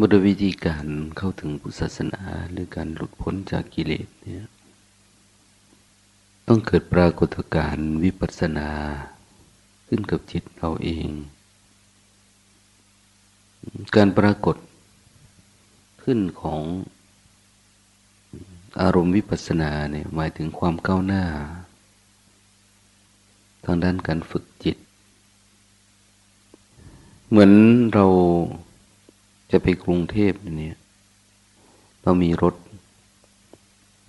บุตรวิธีการเข้าถึงพุทธศาสนาหรือการหลุดพ้นจากกิเลสเนี่ยต้องเกิดปรากฏการณ์วิปัสสนา ขึ้นกับจิตเราเอง การปรากฏขึ้นของอารมณ์วิปัสสนาเนี่ยหมายถึงความก้าวหน้า ทางด้านการฝึกจิต เหมือนเรา จะไปกรุงเทพเนี่เรามีรถ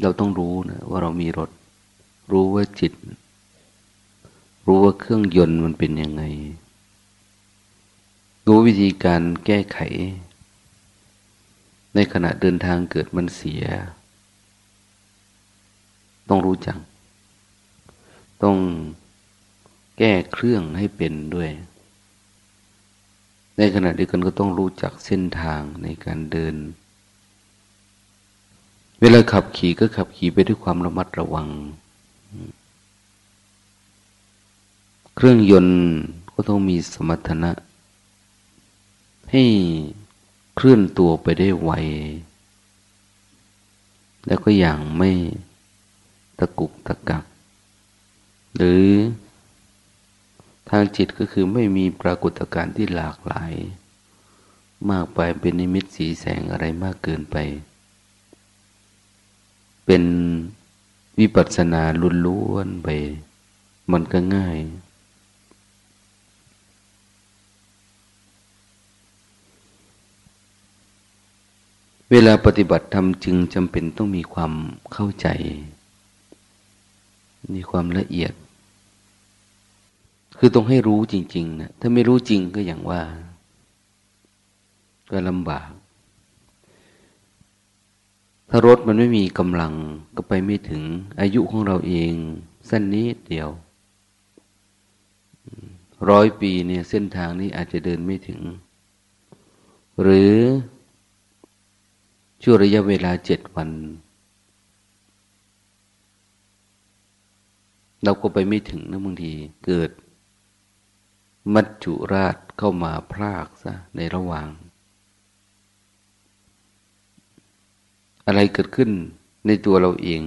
เราต้องรู้นะว่าเรามีรถ รู้ว่าจิต รู้ว่าเครื่องยนต์มันเป็นยังไง รู้วิธีการแก้ไข ในขณะเดินทางเกิดมันเสีย ต้องรู้จัก ต้องแก้เครื่องให้เป็นด้วย ในขณะเดียวกันก็ต้องรู้จักเส้นทางในการเดิน เวลาขับขี่ก็ขับขี่ไปด้วยความระมัดระวัง เครื่องยนต์ก็ต้องมีสมรรถนะ ให้เคลื่อนตัวไปได้ไว แล้วก็อย่างไม่ตะกุกตะกัก หรือ ทางจิตก็คือไม่มีปรากฏการณ์ที่หลากหลาย มากไปเป็นนิมิตสีแสงอะไรมากเกินไป เป็นวิปัสสนาลุนล้วนไป มันก็ง่าย เวลาปฏิบัติธรรมจึงจำเป็นต้องมีความเข้าใจ มีความละเอียด คือต้องให้รู้จริง ๆ นะ ถ้าไม่รู้จริงก็อย่างว่า ก็ลำบาก ถ้ารถมันไม่มีกำลังก็ไปไม่ถึง อายุของเราเองสั้นนิดเดียวร้อยปีเนี่ยเส้นทางนี้อาจจะเดินไม่ถึง หรือช่วระยะเวลาเจ็ดวัน เราก็ไปไม่ถึงนะบางทีเกิด มัจจุราชเข้ามาพรากซะในระหว่าง อะไรเกิดขึ้นในตัวเราเอง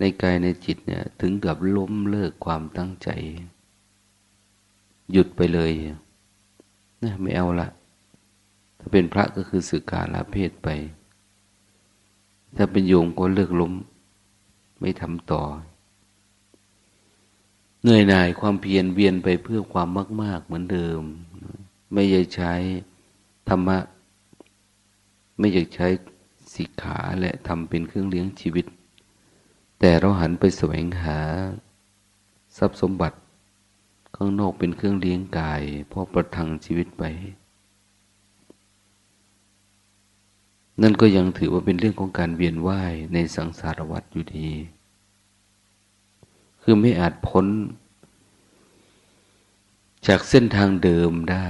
ในกายในจิตเนี่ย ถึงกับล้มเลิกความตั้งใจ หยุดไปเลยนะไม่เอาละ ถ้าเป็นพระก็คือสึกกาลาเพศไป ถ้าเป็นโยมก็เลิกล้ม ไม่ทำต่อ เหนื่อยหน่ายความเพียรเวียนไปเพื่อความมาก ๆ เหมือนเดิม ไม่อยากใช้ธรรมะ ไม่อยากใช้สิกขาและทำเป็นเครื่องเลี้ยงชีวิต แต่เราหันไปแสวงหา ทรัพย์สมบัติ ข้างนอกเป็นเครื่องเลี้ยงกายพอประทังชีวิตไป นั่นก็ยังถือว่าเป็นเรื่องของการเวียนว่ายในสังสารวัฏอยู่ดี คือไม่อาจพ้น จากเส้นทางเดิมได้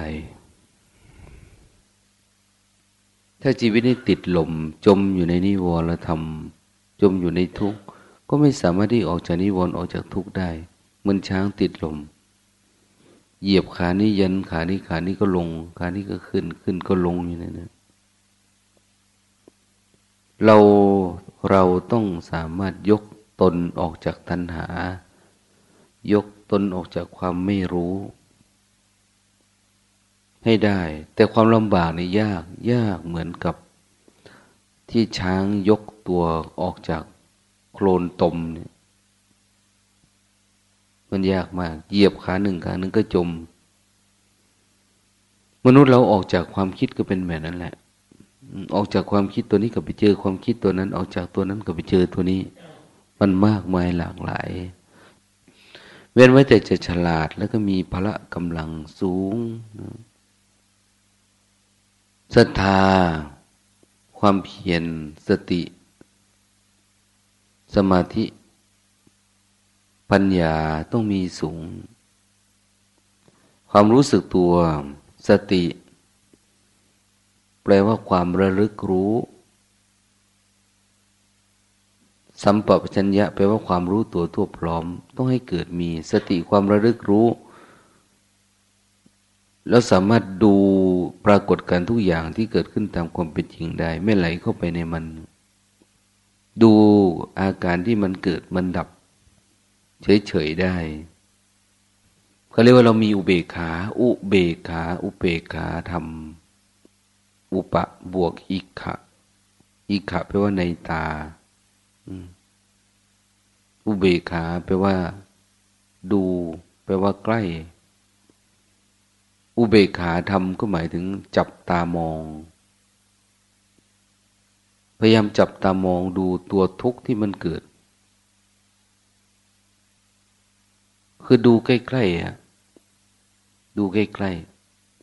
ถ้าชีวิตนี้ติดหลมจมอยู่ในนิวรธรรม จมอยู่ในทุกข์ ก็ไม่สามารถที่ออกจากนิวรณ์ออกจากทุกข์ได้ เหมือนช้างติดลม เหยียบขานี้ยันขานี้ขานี้ก็ลง ขานี้ก็ขึ้นขึ้นก็ลงอยู่ในนั้นเราเราต้องสามารถยกตนออกจากตัณหา ยกตนออกจากความไม่รู้ ให้ได้ แต่ความลำบากนี่ยากยากเหมือนกับ ที่ช้างยกตัวออกจากโคลนตมเนี่ยมันยากมาก เหยียบขาหนึ่งขาหนึ่งก็จม มนุษย์เราออกจากความคิดก็เป็นแบบนั้นแหละ ออกจากความคิดตัวนี้ก็ไปเจอความคิดตัวนั้น ออกจากตัวนั้นก็ไปเจอตัวนี้ มันมากมายหลากหลาย เว้นไว้แต่จะฉลาดแล้วก็มีพละกำลังสูงศรัทธา ความเพียรสติ สมาธิ ปัญญาต้องมีสูง ความรู้สึกตัว สติ แปลว่าความระลึกรู้ สัมปชัญญะแปลว่าความรู้ตัวทั่วพร้อม ต้องให้เกิดมีสติความระลึกรู้ แล้วสามารถดูปรากฏการทุกอย่างที่เกิดขึ้นตามความเป็นจริงได้ ไม่ไหลเข้าไปในมัน ดูอาการที่มันเกิดมันดับ เฉยๆได้เขาเรียกว่าเรามีอุเบกขา อุเบกขา อุเบกขาทำอุปะบวกอิขะอิขะแปลว่าในตา อุเบกขาแปลว่า ดู แปลว่าใกล้ อุเบกขาทำก็หมายถึง จับตามอง พยายามจับตามองดูตัวทุกข์ที่มันเกิด คือดูใกล้ๆอะดูใกล้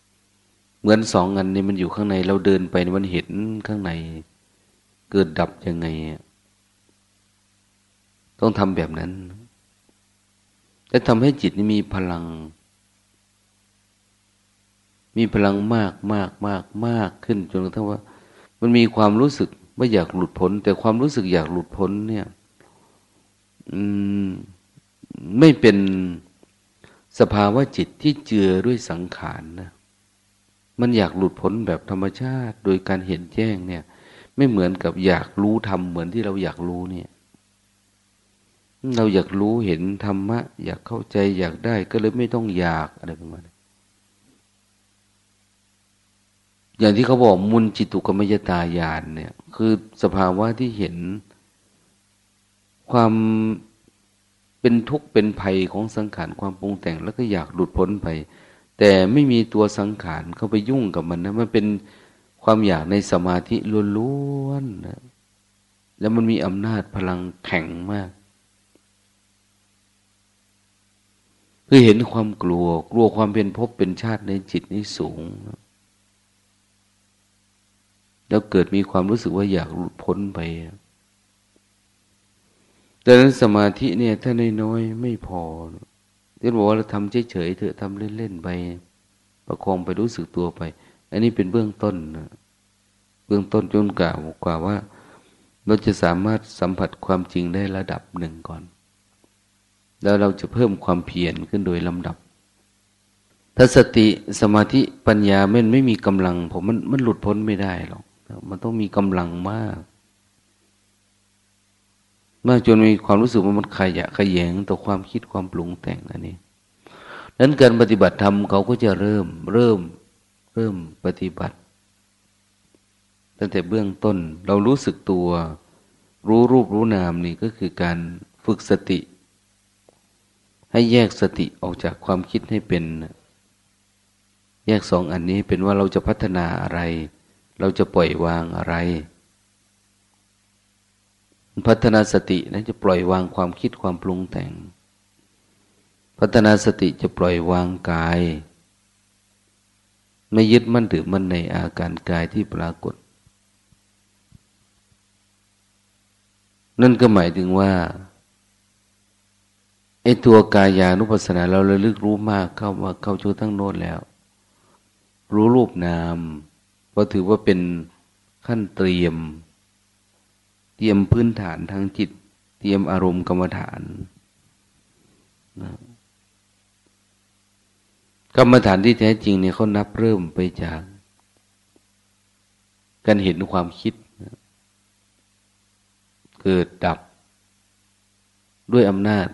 ๆเหมือนสองอันนี้มันอยู่ข้างใน เราเดินไปมันเห็นข้างใน เกิดดับยังไงอะ ต้องทำแบบนั้น และทำให้จิตนี้มีพลัง มีพลังมากมากมากมากขึ้นจนกระทั่งว่า มันมีความรู้สึกว่าอยากหลุดพ้น แต่ความรู้สึกอยากหลุดพ้นเนี่ยไม่เป็นสภาวะจิตที่เจือด้วยสังขารนะมันอยากหลุดพ้นแบบธรรมชาติ โดยการเห็นแจ้งเนี่ย ไม่เหมือนกับอยากรู้ทำเหมือนที่เราอยากรู้เนี่ย เราอยากรู้เห็นธรรมะ อยากเข้าใจอยากได้ก็เลยไม่ต้องอยากอะไรประมาณนี้อย่างที่เขาบอกมุนจิตุกรรมยตายานเนี่ย คือสภาวะที่เห็น ความเป็นทุกข์เป็นภัยของสังขารความปรุงแต่งแล้วก็อยากหลุดพ้นไป แต่ไม่มีตัวสังขารเข้าไปยุ่งกับมันนะมันเป็นความอยากในสมาธิล้วนๆนะแล้วมันมีอำนาจพลังแข็งมาก คือเห็นความกลัว กลัวความเป็นภพเป็นชาติในจิตนี้สูง แล้วเกิดมีความรู้สึกว่าอยากหลุดพ้นไปดังนั้นสมาธิเนี่ยถ้าน้อยๆไม่พอที่บอกว่าเราทำเฉยๆเถอะทำเล่นๆไป ประคองไปรู้สึกตัวไป อันนี้เป็นเบื้องต้นนะเบื้องต้นจนกล่าวกว่าว่า เราจะสามารถสัมผัสความจริงได้ระดับหนึ่งก่อน แล้วเราจะเพิ่มความเพียรขึ้นโดยลำดับ ถ้าสติสมาธิปัญญาไม่ไม่มีกำลัง ผมมันมันหลุดพ้นไม่ได้หรอกมันต้องมีกำลังมาก มากจนมีความรู้สึกว่ามันขยะขยงต่อความคิดความปรุงแต่งอันนี้นั้นการปฏิบัติธรรมเขาก็จะเริ่ม เริ่ม เริ่มปฏิบัติ ตั้งแต่เบื้องต้น เรารู้สึกตัว รู้รูปรู้นามนี่ก็คือการฝึกสติ ให้แยกสติออกจากความคิดให้เป็น แยกสองอันนี้เป็นว่าเราจะพัฒนาอะไร เราจะปล่อยวางอะไร พัฒนาสตินั้นจะปล่อยวางความคิดความปรุงแต่ง พัฒนาสติจะปล่อยวางกาย ไม่ยึดมั่นถือมั่นในอาการกายที่ปรากฏ นั่นก็หมายถึงว่า ไอ้ตัวกายานุปัสสนาเราระลึกรู้มากเข้ามาเข้าชูทั้งโน้นแล้ว รู้รูปนามเพราะถือว่าเป็นขั้นเตรียม เตรียมพื้นฐานทางจิต เตรียมอารมณ์กรรมฐานนะกรรมฐานที่แท้จริงเนี่ยเขานับเริ่มไปจาก การเห็นความคิด เกิดดับด้วยอำนาจ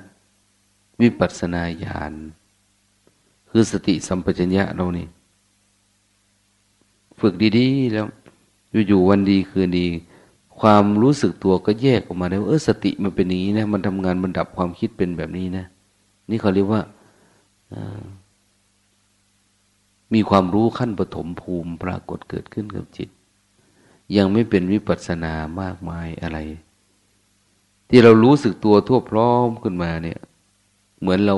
วิปัสสนาญาณคือสติสัมปชัญญะเรานี่ ฝึกดีๆแล้ว อยู่ๆวันดีคืนดี ความรู้สึกตัวก็แยกออกมาได้ว่าเออสติมันเป็นอย่างนี้นะ มันทำงานมันดับความคิดเป็นแบบนี้นะ นี่เขาเรียกว่ามีความรู้ขั้นปฐมภูมิปรากฏเกิดขึ้นกับจิต ยังไม่เป็นวิปัสสนามากมายอะไร ที่เรารู้สึกตัวทั่วพร้อมขึ้นมาเนี่ย เหมือนเรา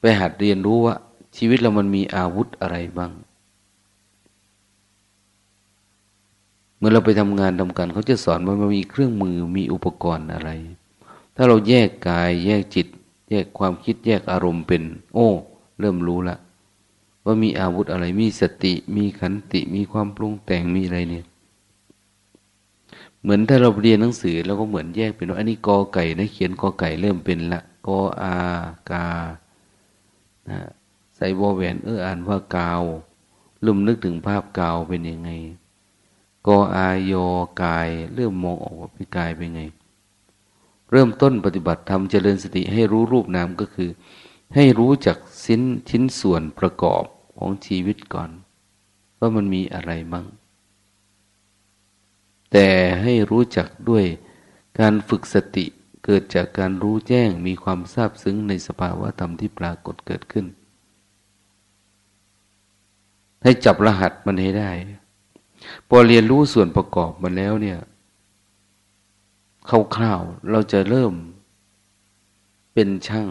ไปหัดเรียนรู้ว่า ชีวิตเรามันมีอาวุธอะไรบ้าง เมื่อเราไปทำงานทำการเขาจะสอนว่ามันมีเครื่องมือมีอุปกรณ์อะไร ถ้าเราแยกกาย แยกจิต แยกความคิดแยกอารมณ์เป็น โอ้ เริ่มรู้ละว่ามีอาวุธอะไร มีสติ มีขันติ มีความปรุงแต่งมีอะไรเนี่ย เหมือนถ้าเราเรียนหนังสือเราก็เหมือนแยกเป็นว่าอันนี้กอไก่นะเขียนกอไก่เริ่มเป็นละกออากานะสส่วอแหวนเอออ่านว่ากาวลืมนึกถึงภาพกาวเป็นยังไงกออายกาย เริ่มมองออกว่าเป็นกายเป็นไง เริ่มต้นปฏิบัติธรรมเจริญสติให้รู้รูปนามก็คือ ให้รู้จักสิ้นชิ้นส่วนประกอบของชีวิตก่อน ว่ามันมีอะไรมั่ง แต่ให้รู้จักด้วยการฝึกสติเกิดจากการรู้แจ้งมีความทราบซึ้งในสภาวะธรรมที่ปรากฏเกิดขึ้น ให้จับรหัสมันให้ได้ พอเรียนรู้ส่วนประกอบมันแล้วเนี่ยคร่าวๆเราจะเริ่มเป็นช่าง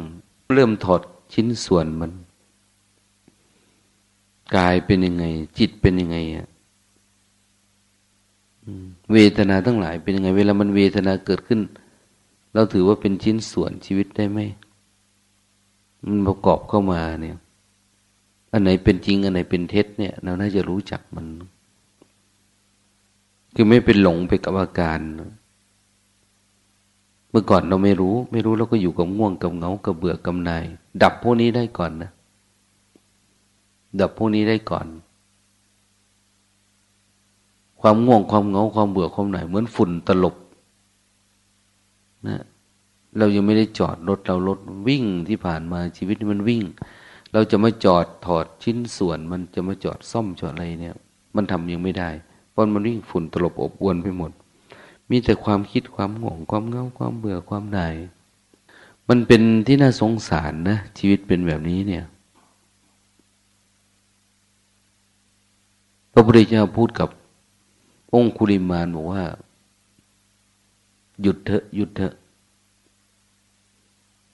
เริ่มถอดชิ้นส่วนมัน กายเป็นยังไง จิตเป็นยังไงอะ เวทนาทั้งหลายเป็นยังไง เวลามันเวทนาเกิดขึ้น เราถือว่าเป็นชิ้นส่วนชีวิตได้ไหมมันประกอบเข้ามาเนี่ยอันไหนเป็นจริง อันไหนเป็นเท็จเนี่ย เราน่าจะรู้จักมัน คือไม่เป็นหลงไปกับอาการ เมื่อก่อนเราไม่รู้ ไม่รู้เราก็อยู่กับง่วงกับเหงากับเบื่อกับนาย ดับพวกนี้ได้ก่อนนะดับพวกนี้ได้ก่อน ความง่วงความเหงาความเบื่อความหน่ายเหมือนฝุ่นตลบนะเรายังไม่ได้จอดรถเรารถวิ่งที่ผ่านมาชีวิตมันวิ่ง เราจะมาจอดถอดชิ้นส่วน มันจะมาจอดซ่อมจอดอะไรเนี่ย มันทำยังไม่ได้เพราะมันวิ่งฝุ่นตลบอบอวนไปหมด มีแต่ความคิดความง่วงความเงาความเบื่อความหน่ายมันเป็นที่น่าสงสารนะ ชีวิตเป็นแบบนี้เนี่ยพระพุทธเจ้าพูดกับ องคุลิมานบอกว่า หยุดเถอะหยุดเถอะ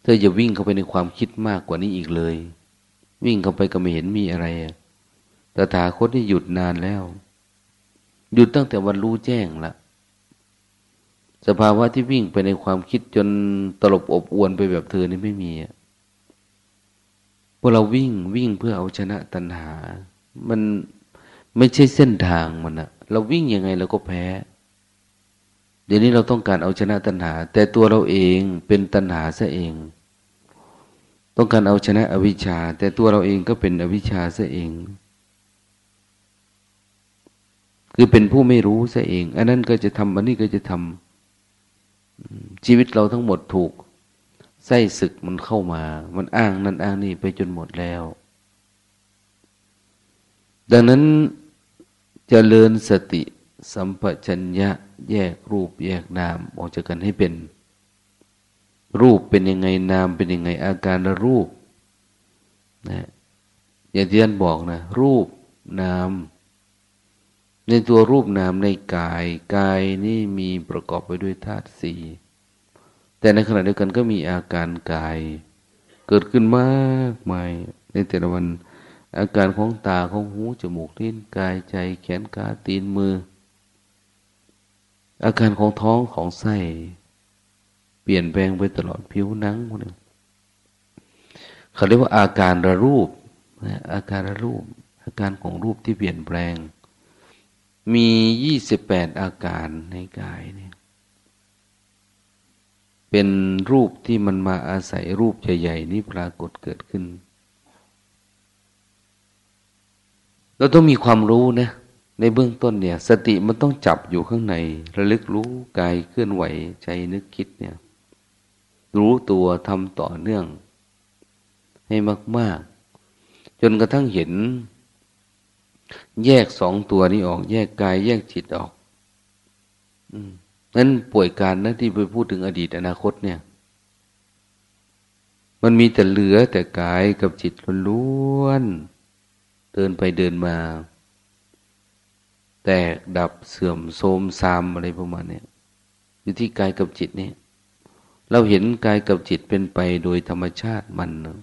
เธออย่าวิ่งเข้าไปในความคิดมากกว่านี้อีกเลย วิ่งเข้าไปก็ไม่เห็นมีอะไรตถาคตที่หยุดนานแล้ว หยุดตั้งแต่วันรู้แจ้งละสภาวะที่วิ่งไปในความคิดจนตลบอบอวนไปแบบเธอนี่ไม่มีพวกเราวิ่งวิ่งเพื่อเอาชนะตัณหา มันไม่ใช่เส้นทางมันอะ เราวิ่งยังไงเราก็แพ้ เดี๋ยวนี้เราต้องการเอาชนะตัณหา แต่ตัวเราเองเป็นตัณหาซะเอง ต้องการเอาชนะอวิชชา แต่ตัวเราเองก็เป็นอวิชชาซะเอง คือเป็นผู้ไม่รู้ซะเอง อันนั้นก็จะทำอันนี้ก็จะทำชีวิตเราทั้งหมดถูกไส้ศึกมันเข้ามา มันอ้างนั่นอ้างนี่ไปจนหมดแล้ว ดังนั้น เจริญสติสัมปชัญญะแยกรูปแยกนามออกจากกันให้เป็น รูปเป็นยังไงนามเป็นยังไงอาการรูปนะอย่างที่ท่านบอกนะ รูปนามในตัวรูปนามในกายกายนี่มีประกอบไปด้วยธาตุสี่แต่ในขณะเดียวกันก็มีอาการกาย เกิดขึ้นมากมายในแต่ละวัน อาการของตาของหูจมูกลิ้นกายใจแขนขาตีนมือ อาการของท้องของไส้ เปลี่ยนแปลงไปตลอดผิวหนังพวกนี้เขาเรียกว่าอาการระรูปอาการระรูป อาการของรูปที่เปลี่ยนแปลง มียี่สิบแปดอาการในกายเนี่ยเป็นรูปที่มันมาอาศัยรูปใหญ่ๆนี้ปรากฏเกิดขึ้น เราต้องมีความรู้นะในเบื้องต้นเนี่ย สติมันต้องจับอยู่ข้างใน ระลึกรู้กายเคลื่อนไหวใจนึกคิดเนี่ย รู้ตัวทำต่อเนื่อง ให้มาก ๆ จนกระทั่งเห็น แยกสองตัวนี้ออก แยกกาย แยกจิตออกนั้นป่วยการนะที่ไปพูดถึงอดีตอนาคตเนี่ย มันมีแต่เหลือแต่กายกับจิตล้วนเดินไปเดินมา แตกดับเสื่อมโทรมซามอะไรประมาณนี้อยู่ที่กายกับจิตเนี่ยเราเห็นกายกับจิตเป็นไปโดยธรรมชาติมันนะ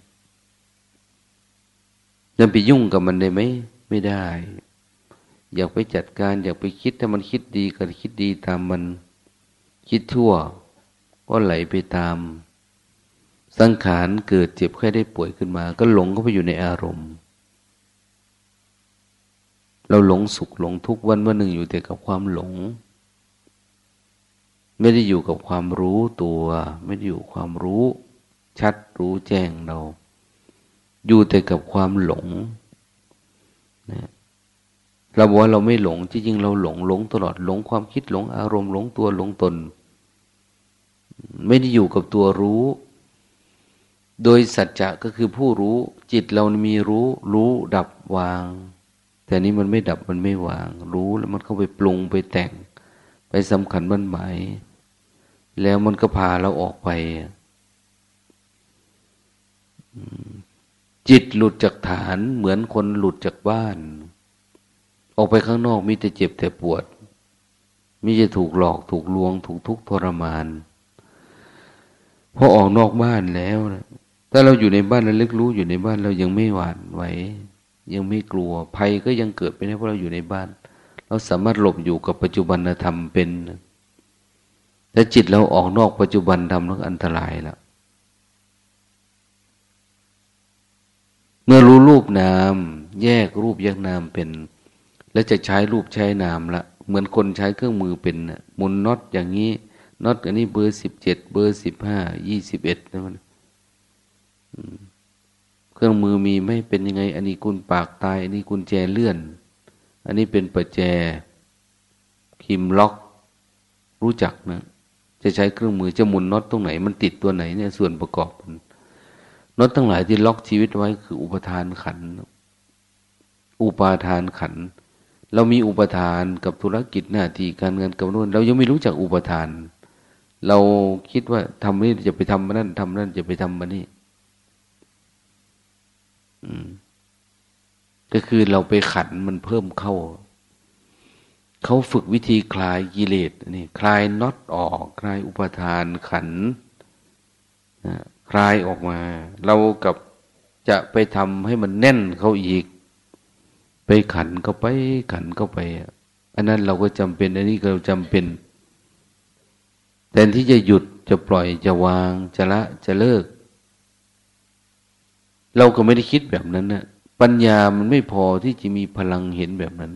จะไปยุ่งกับมันได้ไหมไม่ได้ อยากไปจัดการ อยากไปคิดถ้ามันคิดดีก็คิดดีตามมัน คิดทั่ว ก็ไหลไปตาม สังขารเกิดเจ็บแค่ได้ป่วยขึ้นมา ก็หลงเข้าไปอยู่ในอารมณ์ เราหลงสุขหลงทุกวันวันหนึ่งอยู่แต่กับความหลง ไม่ได้อยู่กับความรู้ตัว ไม่ได้อยู่ความรู้ ชัดรู้แจ้งเรา อยู่แต่กับความหลงนะเราบอกว่าเราไม่หลงที่จริงเราหลงหลงตลอดหลงความคิดหลงอารมณ์หลงตัวหลงตน ไม่ได้อยู่กับตัวรู้ โดยสัจจะก็คือผู้รู้ จิตเรามีรู้ รู้ดับวาง แต่นี้มันไม่ดับมันไม่วาง รู้แล้วมันเข้าไปปรุงไปแต่ง ไปสำคัญมันหมาย แล้วมันก็พาเราออกไป จิตหลุดจากฐานเหมือนคนหลุดจากบ้าน ออกไปข้างนอกมีแต่เจ็บแต่ปวดมีจะถูกหลอกถูกลวง ถูกทุกข์ทรมานพอออกนอกบ้านแล้วนะถ้าเราอยู่ในบ้านเราเล็กรู้อยู่ในบ้านเรายังไม่หวานไหว ยังไม่กลัว ภัยก็ยังเกิดไปได้เพราะเราอยู่ในบ้าน เราสามารถหลบอยู่กับปัจจุบันธรรมเป็นแต่จิตเราออกนอกปัจจุบันธรรมแล้วอันตรายแล้วเมื่อรู้รูปนาม แยกรูปแยกนามเป็น แล้วจะใช้รูปใช้นามละเหมือนคนใช้เครื่องมือเป็นหมุนน็อตอย่างนี้น็อตอันนี้เบอร์สิบเจ็ดเบอร์สิบห้ายี่สิบเอ็ดนะมัน เครื่องมือมีไม่เป็นยังไง อันนี้กุญปากตาย อันนี้กุญแจเลื่อน อันนี้เป็นประแจพิมล็อก รู้จักนะ จะใช้เครื่องมือจะหมุนน็อตตรงไหน มันติดตัวไหนเนี่ยส่วนประกอบมันน็อตทั้งหลายที่ล็อกชีวิตไว้คืออุปทานขัน อุปาทานขัน เรามีอุปทานกับธุรกิจหน้าที่การเงินกับนู่นเรายังไม่รู้จักอุปทาน เราคิดว่าทำนี่จะไปทำนั่นทำนั่นจะไปทำมานี่ ก็คือเราไปขันมันเพิ่มเข้า เขาฝึกวิธีคลายกิเลสนี่คลายน็อตออก คลายอุปทานขันคลายออกมา เรากับจะไปทำให้มันแน่นเขาอีก ไปขันเข้าไปขันเข้าไป อันนั้นเราก็จำเป็น อันนี้เราจำเป็นแต่ที่จะหยุดจะปล่อยจะวางจะละจะเลิก เราก็ไม่ได้คิดแบบนั้นนะปัญญามันไม่พอที่จะมีพลังเห็นแบบนั้น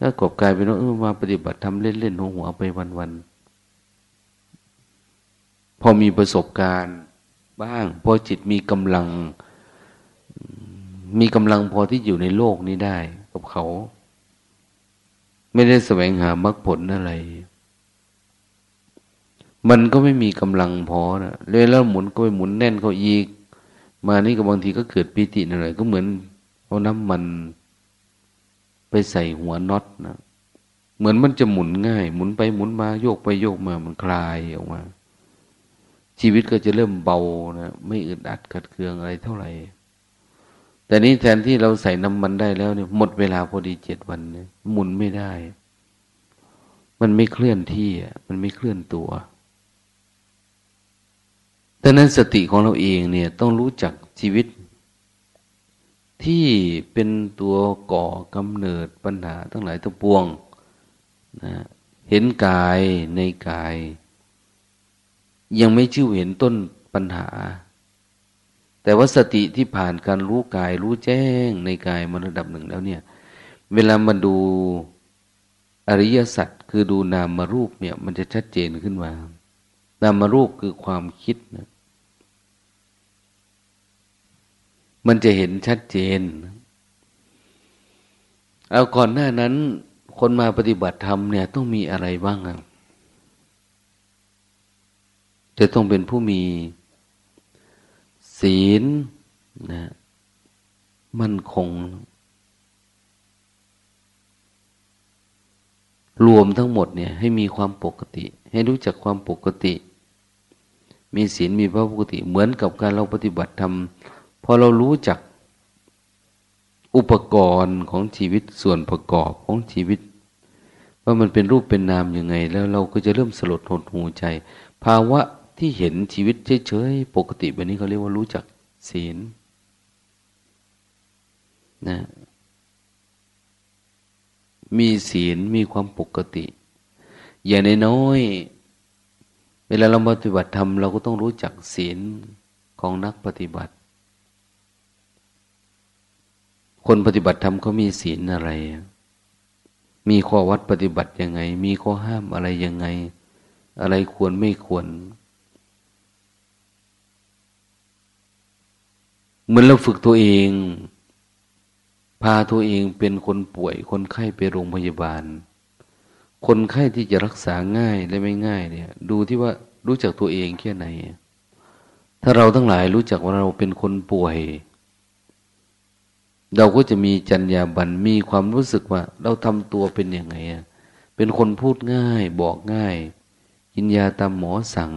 ก็กลบกลายเป็นว่าเออมาปฏิบัติทำเล่นๆหัวหัวไปวันๆพอมีประสบการณ์ บ้าง พอจิตมีกำลัง มีกำลังพอที่อยู่ในโลกนี้ได้ กับเขา ไม่ได้แสวงหามรรคผลอะไรมันก็ไม่มีกำลังพอนะเลยแล้วหมุนก็ไปหมุนแน่นเขาอีก มานี่ก็บางทีก็เกิดปีติอะไรก็เหมือนเอาน้ำมันไปใส่หัวน็อตนะเหมือนมันจะหมุนง่าย หมุนไปหมุนมาโยกไปโยกมามันคลายออกมา ชีวิตก็จะเริ่มเบานะไม่อึดอัดขัดเคืองอะไรเท่าไหร่ แต่นี้แทนที่เราใส่น้ำมันได้แล้วเนี่ยหมดเวลาพอดีเจ็ดวันเนี่ยหมุนไม่ได้ มันไม่เคลื่อนที่มันไม่เคลื่อนตัว ดังนั้นสติของเราเองเนี่ยต้องรู้จักชีวิต ที่เป็นตัวก่อกำเนิดปัญหาทั้งหลายทั้งปวงนะเห็นกายในกาย ยังไม่ชื่อเห็นต้นปัญหา แต่ว่าสติที่ผ่านการรู้กายรู้แจ้งในกายมันระดับหนึ่งแล้วเนี่ย เวลามาดูอริยสัจคือดูนามมารูปเนี่ย มันจะชัดเจนขึ้นมา นามมารูปคือความคิดนะ มันจะเห็นชัดเจน เอาก่อนหน้านั้น คนมาปฏิบัติธรรมเนี่ยต้องมีอะไรบ้างอะจะต้องเป็นผู้มีศีลนะมั่นคง รวมทั้งหมดเนี่ย ให้มีความปกติ ให้รู้จักความปกติ มีศีลมีพระปกติ เหมือนกับการเราปฏิบัติธรรม พอเรารู้จักอุปกรณ์ของชีวิตส่วนประกอบของชีวิต ว่ามันเป็นรูปเป็นนามยังไง แล้วเราก็จะเริ่มสลดหดหูใจ ภาวะที่เห็นชีวิตเฉยๆปกติแบบนี้เขาเรียกว่ารู้จักศีลนะมีศีลมีความปกติ อย่างในน้อย เวลาเราปฏิบัติธรรมเราก็ต้องรู้จักศีลของนักปฏิบัติ คนปฏิบัติธรรมเขามีศีลอะไร มีข้อวัดปฏิบัติยังไง มีข้อห้ามอะไรยังไง อะไรควรไม่ควร เหมือนเราฝึกตัวเอง พาตัวเองเป็นคนป่วย คนไข้ไปโรงพยาบาล คนไข้ที่จะรักษาง่ายและไม่ง่ายเนี่ย ดูที่ว่ารู้จักตัวเองแค่ไหน ถ้าเราทั้งหลายรู้จักว่าเราเป็นคนป่วย เราก็จะมีจัญญาบันมีความรู้สึกว่า เราทำตัวเป็นยังไงอะเป็นคนพูดง่ายบอกง่าย กินยาตามหมอสั่ง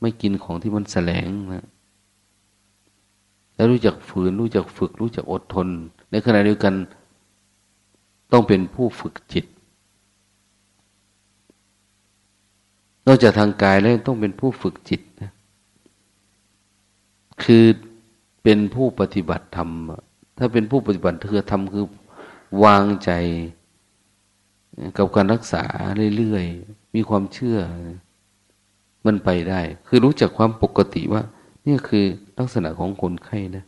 ไม่กินของที่มันแสลงนะแล้วรู้จักฝืนรู้จักฝึก รู้จักอดทน ในขณะเดียวกัน ต้องเป็นผู้ฝึกจิต นอกจากทางกายแล้วต้องเป็นผู้ฝึกจิตนะคือเป็นผู้ปฏิบัติธรรม ถ้าเป็นผู้ปฏิบัติเธอทำคือวางใจกับการรักษาเรื่อยๆ มีความเชื่อ มันไปได้ คือรู้จักความปกติว่า นี่คือลักษณะของคนไข้นะ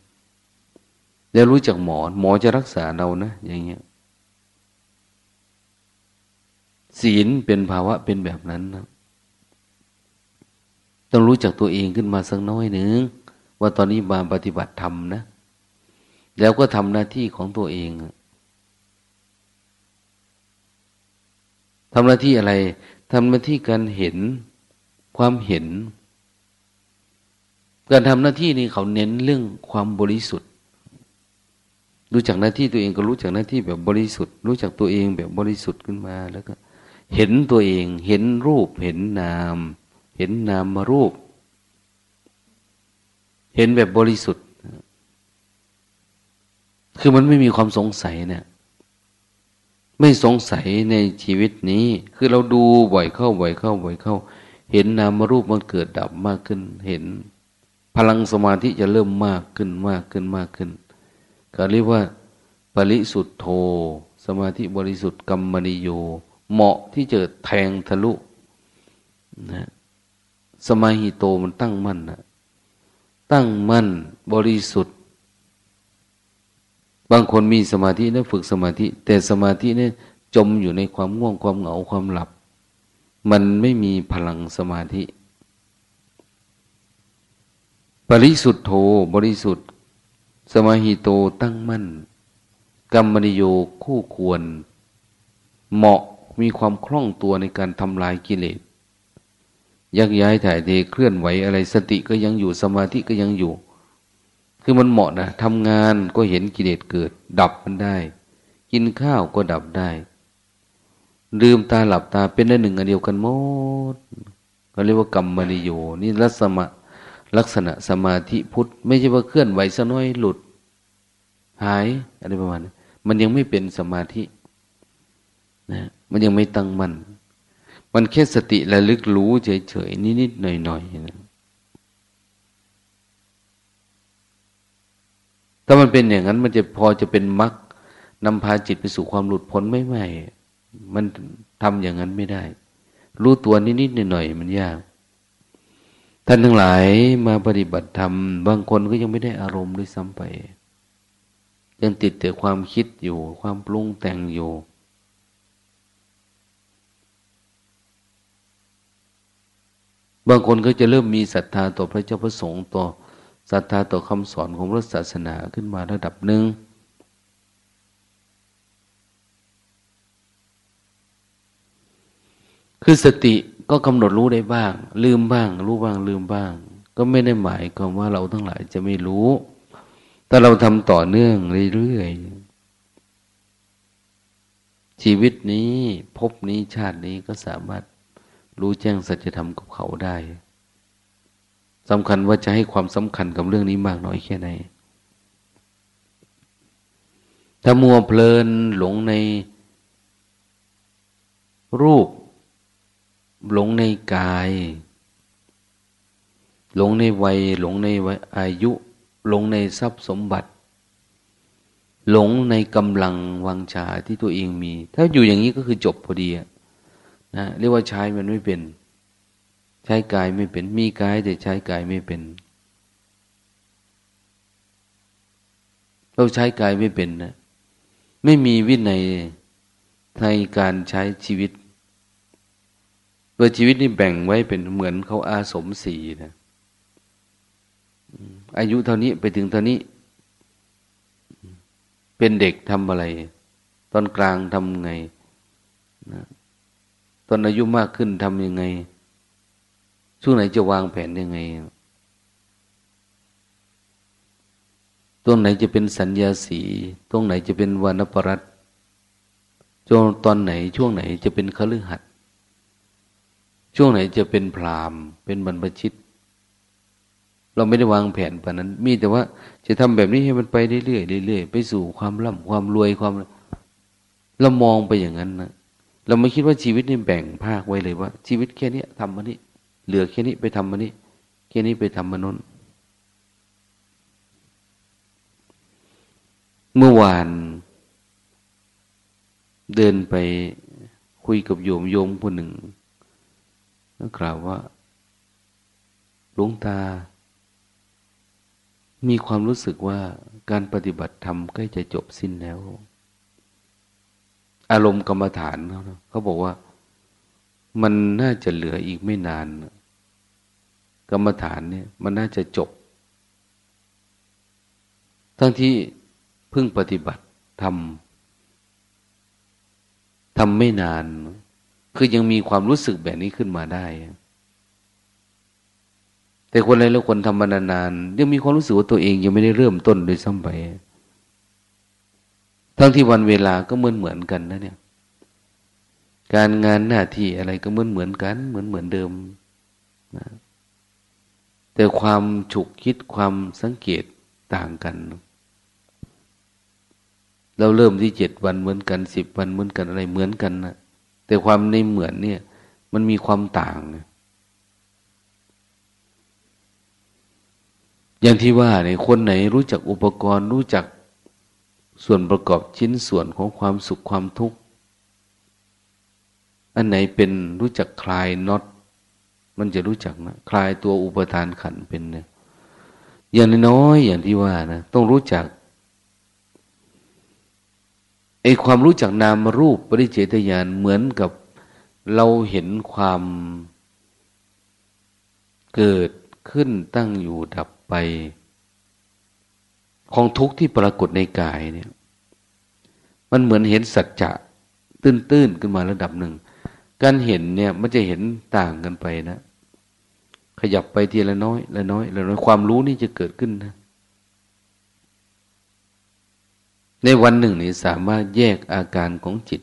แล้วรู้จักหมอ หมอจะรักษาเรานะ อย่างเงี้ย ศีลเป็นภาวะเป็นแบบนั้นนะ ต้องรู้จักตัวเองขึ้นมาสักน้อยหนึ่งว่าตอนนี้มาปฏิบัติธรรมนะ แล้วก็ทำหน้าที่ของตัวเองทำหน้าที่อะไรทำหน้าที่การเห็นความเห็น การทำหน้าที่นี้เขาเน้นเรื่องความบริสุทธิ์ รู้จักหน้าที่ตัวเองก็รู้จักหน้าที่แบบบริสุทธิ์ รู้จักตัวเองแบบบริสุทธิ์ขึ้นมาแล้วก็ เห็นตัวเอง เห็นรูป เห็นนาม เห็นนามมารูป เห็นแบบบริสุทธิ์ คือมันไม่มีความสงสัยเนะี่ยไม่สงสัยในชีวิตนี้ คือเราดูบ่อยเข้าบ่อยเข้าบ่อยเข้า เห็นนามรูปมันเกิดดับมากขึ้น เห็น พลังสมาธิจะเริ่มมากขึ้นมากขึ้นมากขึ้นก็เรียกว่า ปริสุทธโธ สมาธิบริสุทธิ์กรรมนิโย เหมาะที่จะแทงทะลุนะสมาหิโตมันตั้งมั่นนะตั้งมั่นบริสุทธิ์ บางคนมีสมาธินะฝึกสมาธิ แต่สมาธิเนี่ยจมอยู่ในความง่วงความเหงาความหลับ มันไม่มีพลังสมาธิบริสุทธโธบริสุทธิ์ สมาหิโตตั้งมั่น กรรมนิโยคู่ควร เหมาะมีความคล่องตัวในการทำลายกิเลสยักย้ายถ่ายเทเคลื่อนไหวอะไรสติก็ยังอยู่สมาธิก็ยังอยู่ คือมันเหมาะนะทำงานก็เห็นกิเลสเกิด ดับมันได้ กินข้าวก็ดับได้ ลืมตาหลับตาเป็นได้หนึ่งอันเดียวกันหมดเขาเรียกว่ากรรมนิโยนี่ลักษณะลักษณะสมาธิพุทธไม่ใช่ว่าเคลื่อนไหวสะน้อยหลุด หายอะไรประมาณนี้มันยังไม่เป็นสมาธินะมันยังไม่ตั้งมัน่นมันแค่สติระลึกรู้เฉยๆนิดๆหน่อยๆนะ ถ้ามันเป็นอย่างนั้น มันจะพอจะเป็นมรรคนำพาจิตไปสู่ความหลุดพ้นไม่ไม่ มันทำอย่างนั้นไม่ได้ รู้ตัวนิดๆหน่อยๆมันยาก ท่านทั้งหลายมาปฏิบัติธรรม บางคนก็ยังไม่ได้อารมณ์ด้วยซ้ำไป ยังติดแต่ความคิดอยู่ ความปรุงแต่งอยู่บางคนก็จะเริ่มมีศรัทธาต่อพระเจ้าพระสงฆ์ต่อ ศรัทธาต่อคำสอนของพระศาสนาขึ้นมาระดับหนึ่งคือสติก็กำหนดรู้ได้บ้าง ลืมบ้าง รู้บ้างลืมบ้าง ก็ไม่ได้หมายความว่าเราทั้งหลายจะไม่รู้ แต่เราทำต่อเนื่องเรื่อยๆชีวิตนี้พบนี้ชาตินี้ก็สามารถรู้แจ้งสัจธรรมกับเขาได้ สำคัญว่าจะให้ความสำคัญกับเรื่องนี้มากน้อยแค่ไหน ถ้ามัวเพลินหลงในรูป หลงในกาย หลงในวัย หลงในอายุ หลงในทรัพย์สมบัติ หลงในกำลังวังชาที่ตัวเองมี ถ้าอยู่อย่างนี้ก็คือจบพอดีนะเรียกว่าใช้มันไม่เป็น ช้กายไม่เป็น มีกายแต่ใช้กายไม่เป็น เราใช้กายไม่เป็นนะไม่มีวินัยในการใช้ชีวิตโดยชีวิตนี่แบ่งไว้เป็นเหมือนเขาอาสมสีนะอายุเท่านี้ไปถึงเท่านี้ เป็นเด็กทำอะไร ตอนกลางทำไงนะตอนอายุมากขึ้นทำยังไง ช่วงไหนจะวางแผนยังไง ตรงไหนจะเป็นสัญญาสี ตรงไหนจะเป็นวรรณปรัตจนตอนไหนช่วงไหนจะเป็นคฤหัสถ์ช่วงไหนจะเป็นพรามเป็นบรรพชิต เราไม่ได้วางแผนปานนั้น มีแต่ว่าจะทำแบบนี้ให้มันไปเรื่อยๆเรื่อยๆไปสู่ความร่ำความรวยความเรามองไปอย่างนั้นนะเราไม่คิดว่าชีวิตนี่แบ่งภาคไว้เลยว่า ชีวิตแค่นี้ทำมานี้ เหลือแค่นี้ไปทำมานี้แค่นี้ไปทำมาน้นเมื่อวาน เดินไปคุยกับโยมโยมคนหนึ่งก็กล่าวว่าหลวงตา มีความรู้สึกว่าการปฏิบัติธรรมใกล้จะจบสิ้นแล้ว อารมณ์กรรมฐานเขาเขาบอกว่า มันน่าจะเหลืออีกไม่นาน กรรมฐานเนี่ย มันน่าจะจบ ทั้งที่เพิ่งปฏิบัติทำทำไม่นาน คือยังมีความรู้สึกแบบนี้ขึ้นมาได้ แต่คนไรแล้วคนทำมานานๆยังมีความรู้สึกว่าตัวเองยังไม่ได้เริ่มต้นโดยซ้ำไปทั้งที่วันเวลาก็เหมือนเหมือนกันนะเนี่ย การงานหน้าที่อะไรก็เหมือนเหมือนกัน เหมือนเหมือนเดิมนะ แต่ความฉุกคิดความสังเกตต่างกัน เราเริ่มที่เจ็ดวันเหมือนกันสิบวันเหมือนกันอะไรเหมือนกันนะแต่ความในเหมือนเนี่ย มันมีความต่าง อย่างที่ว่าเนี่ยคนไหนรู้จักอุปกรณ์ รู้จักส่วนประกอบชิ้นส่วนของความสุขความทุกข์ อันไหนเป็นรู้จักคลายน็อต มันจะรู้จักนะคลายตัวอุปทานขันเป็นเนี่ยอย่างน้อยอย่างที่ว่านะต้องรู้จักไอความรู้จักนามรูปปริเจตญาณเหมือนกับเราเห็นความเกิดขึ้นตั้งอยู่ดับไป ของทุกข์ที่ปรากฏในกายเนี่ย มันเหมือนเห็นสัจจะตื้นๆขึ้นมาระดับหนึ่ง การเห็นเนี่ยมันจะเห็นต่างกันไปนะ ขยับไปทีละน้อยละน้อยละน้อยความรู้นี่จะเกิดขึ้นนะ ในวันหนึ่งนี่สามารถแยกอาการของจิต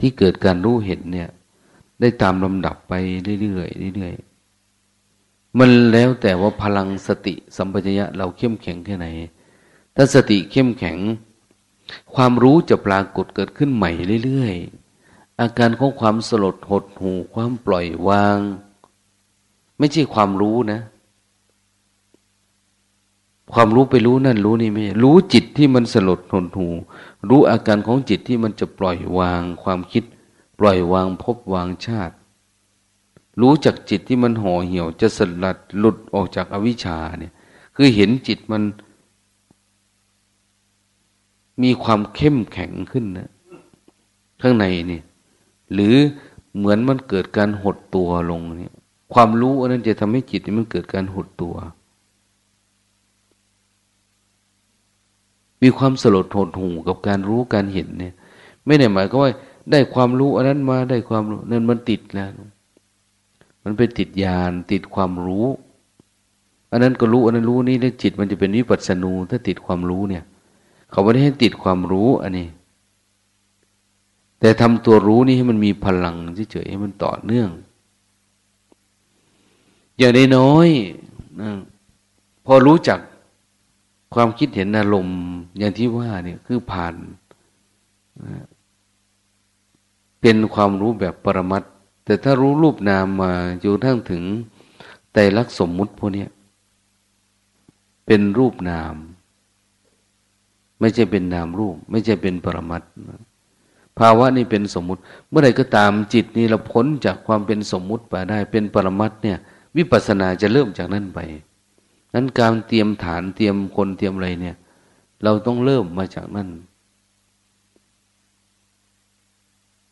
ที่เกิดการรู้เห็นเนี่ย ได้ตามลำดับไปเรื่อยๆเรื่อยๆมันแล้วแต่ว่าพลังสติสัมปชัญญะเราเข้มแข็งแค่ไหน ถ้าสติเข้มแข็ง ความรู้จะปรากฏเกิดขึ้นใหม่เรื่อยๆ อาการของความสลดหดหูความปล่อยวาง ไม่ใช่ความรู้นะ ความรู้ไปรู้นั่นรู้นี่ไม่รู้จิตที่มันสลดหนหู รู้อาการของจิตที่มันจะปล่อยวาง ความคิด ปล่อยวางพบวางชาติ รู้จากจิตที่มันห่อเหี่ยว จะสลัดหลุดออกจากอวิชชาเนี่ย คือเห็นจิตมัน มีความเข้มแข็งขึ้นนะข้างในนี่ หรือเหมือนมันเกิดการหดตัวลงเนี่ยความรู้อันนั้นจะทำให้จิตมันเกิดการหดตัว มีความสลดโหดหูกับการรู้การเห็นเนี่ย ไม่ได้หมายก็ว่า ได้ความรู้อันนั้นมาได้ความรู้นั่นมันติดแล้ว มันไปติดญาณติดความรู้ อันนั้นก็รู้อันนั้นรู้นี่แล้วจิตมันจะเป็นวิปัสสนูถ้าติดความรู้เนี่ย เขาไม่ได้ให้ติดความรู้อันนี้ แต่ทำตัวรู้นี่ให้มันมีพลังเฉยๆให้มันต่อเนื่อง อย่างน้อยพอรู้จักความคิดเห็นอารมณ์อย่างที่ว่าเนี่ยคือผ่านเป็นความรู้แบบปรมัตแต่ถ้ารู้รูปนามมาอยู่ทั้งถึงแต่ลักสมมุติพวกนี้เป็นรูปนาม ไม่ใช่เป็นนามรูป ไม่ใช่เป็นปรมัต ภาวะนี่เป็นสมมุติ เมื่อไรก็ตามจิตนี่เราพ้นจากความเป็นสมมุติไปได้เป็นปรมัตเนี่ย วิปัสสนาจะเริ่มจากนั้นไปนั้นการเตรียมฐานเตรียมคนเตรียมอะไรเนี่ย เราต้องเริ่มมาจากนั่น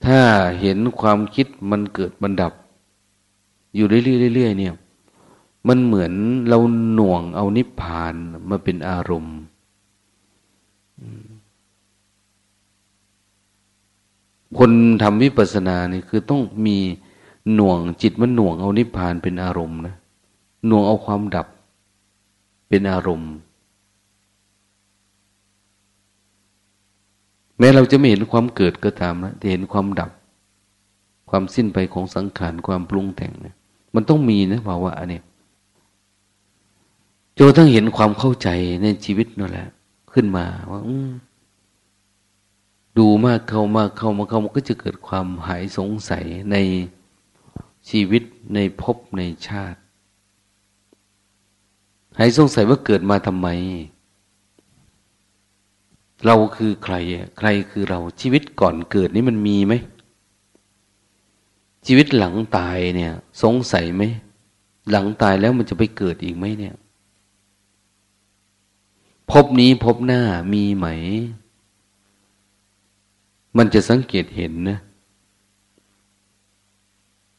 ถ้าเห็นความคิดมันเกิดมันดับ อยู่เรื่อยๆเนี่ย มันเหมือนเราหน่วงเอานิพพานมาเป็นอารมณ์ คนทำวิปัสสนานี่คือต้องมีหน่วงจิตมันหน่วงเอานิพพานเป็นอารมณ์นะหน่วงเอาความดับเป็นอารมณ์ แม้เราจะไม่เห็นความเกิดก็ตามนะแต่เห็นความดับ ความสิ้นไปของสังขารความปรุงแต่งเนี่ยมันต้องมีนะภาวะเนี่ยจนทั้งเห็นความเข้าใจในชีวิตนั่นแหละ ขึ้นมาว่า ดูมากเข้ามากเข้ามาเข้ามันก็จะเกิดความหายสงสัยในชีวิตในภพในชาติ หายสงสัยว่าเกิดมาทำไม เราคือใครใครคือเราชีวิตก่อนเกิดนี่มันมีไหม ชีวิตหลังตายเนี่ย สงสัยไหม หลังตายแล้วมันจะไปเกิดอีกไหมเนี่ยพบนี้พบหน้ามีไหม มันจะสังเกตเห็นนะ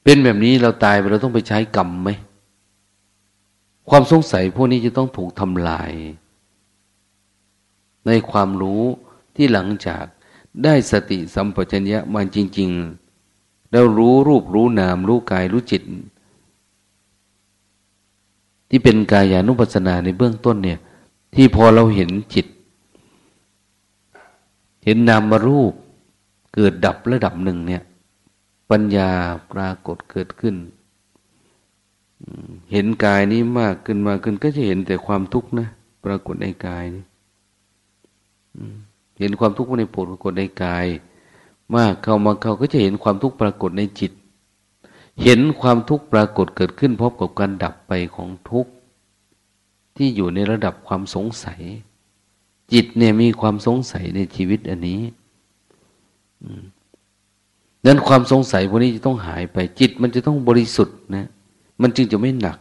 เป็นแบบนี้เราตายไปเราต้องไปใช้กรรมไหม ความสงสัยพวกนี้จะต้องถูกทำลาย ในความรู้ที่หลังจากได้สติสัมปชัญญะมาจริง ๆ แล้วรู้รูปรู้นาม รู้กายรู้จิต ที่เป็นกายานุปัสสนาในเบื้องต้นเนี่ย ที่พอเราเห็นจิต เห็นนามรูป เกิดดับระดับหนึ่งเนี่ย ปัญญาปรากฏเกิดขึ้น เห็นกายนี้มากขึ้นมาขึ้น ก็จะเห็นแต่ความทุกข์นะปรากฏในกายนี่เห็นความทุกข์ในปรากฏในกาย มากเข้ามาเข้าก็จะเห็นความทุกข์ปรากฏในจิต เห็นความทุกข์ปรากฏเกิดขึ้นพร้อมกับการดับไปของทุกข์ที่อยู่ในระดับความสงสัย จิตเนี่ยมีความสงสัยในชีวิตอันนี้ นั้นความสงสัยพวกนี้จะต้องหายไปจิต มันจะต้องบริสุทธิ์นะ มันจึงจะไม่หนัก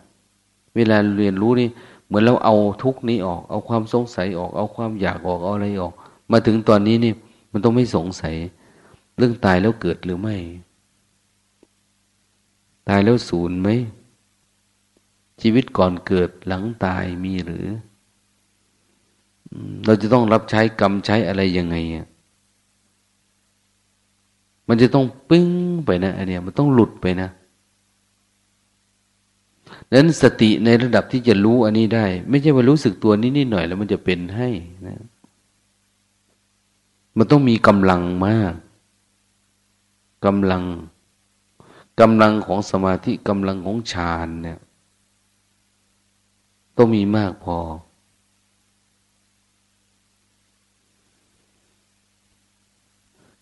เวลาเรียนรู้นี่ เหมือนเราเอาทุกนี้ออก เอาความสงสัยออก เอาความอยากออก เอาอะไรออก มาถึงตอนนี้นี่ มันต้องไม่สงสัย เรื่องตายแล้วเกิดหรือไม่ ตายแล้วศูนย์ไหม ชีวิตก่อนเกิดหลังตายมีหรือ เราจะต้องรับใช้กรรมใช้อะไรยังไงอะ มันจะต้องปึ้งไปนะอันเนี้ยมันต้องหลุดไปนะนั้นสติในระดับที่จะรู้อันนี้ได้ ไม่ใช่ว่ารู้สึกตัวนิดนิดหน่อยแล้วมันจะเป็นให้นะมันต้องมีกำลังมากกำลังกำลังของสมาธิกำลังของฌานเนี่ย ต้องมีมากพอ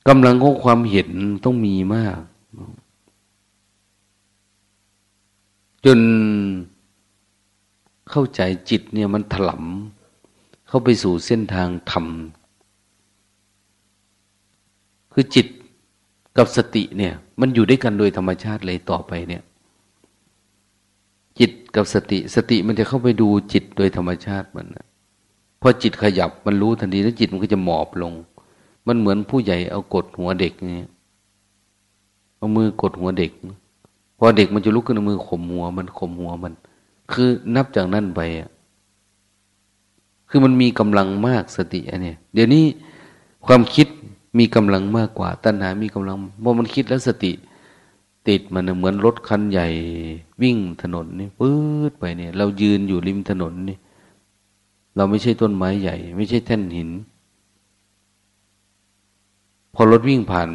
กำลังของความเห็นต้องมีมาก จนเข้าใจจิตเนี่ยมันถลำเข้าไปสู่เส้นทางธรรม คือจิตกับสติเนี่ย มันอยู่ด้วยกันโดยธรรมชาติเลยต่อไปเนี่ย จิตกับสติ สติมันจะเข้าไปดูจิตโดยธรรมชาติมันพอจิตขยับมันรู้ทันทีแล้วจิตมันก็จะหมอบลง มันเหมือนผู้ใหญ่เอากดหัวเด็กเนี่ยเอามือกดหัวเด็กพอเด็กมันจะลุกขึ้นมือข่มหัวมันข่มหัวมัน คือนับจากนั้นไปอะคือมันมีกำลังมากสติอันนี้เดี๋ยวนี้ความคิดมีกำลังมากกว่า ตัณหามีกำลังพอมันคิดแล้วสติ ติดมันเหมือนรถคันใหญ่ วิ่งถนนนี่ปื๊ดไปเนี่ย เรายืนอยู่ริมถนนนี่เราไม่ใช่ต้นไม้ใหญ่ ไม่ใช่แท่นหิน พอรถวิ่งผ่าน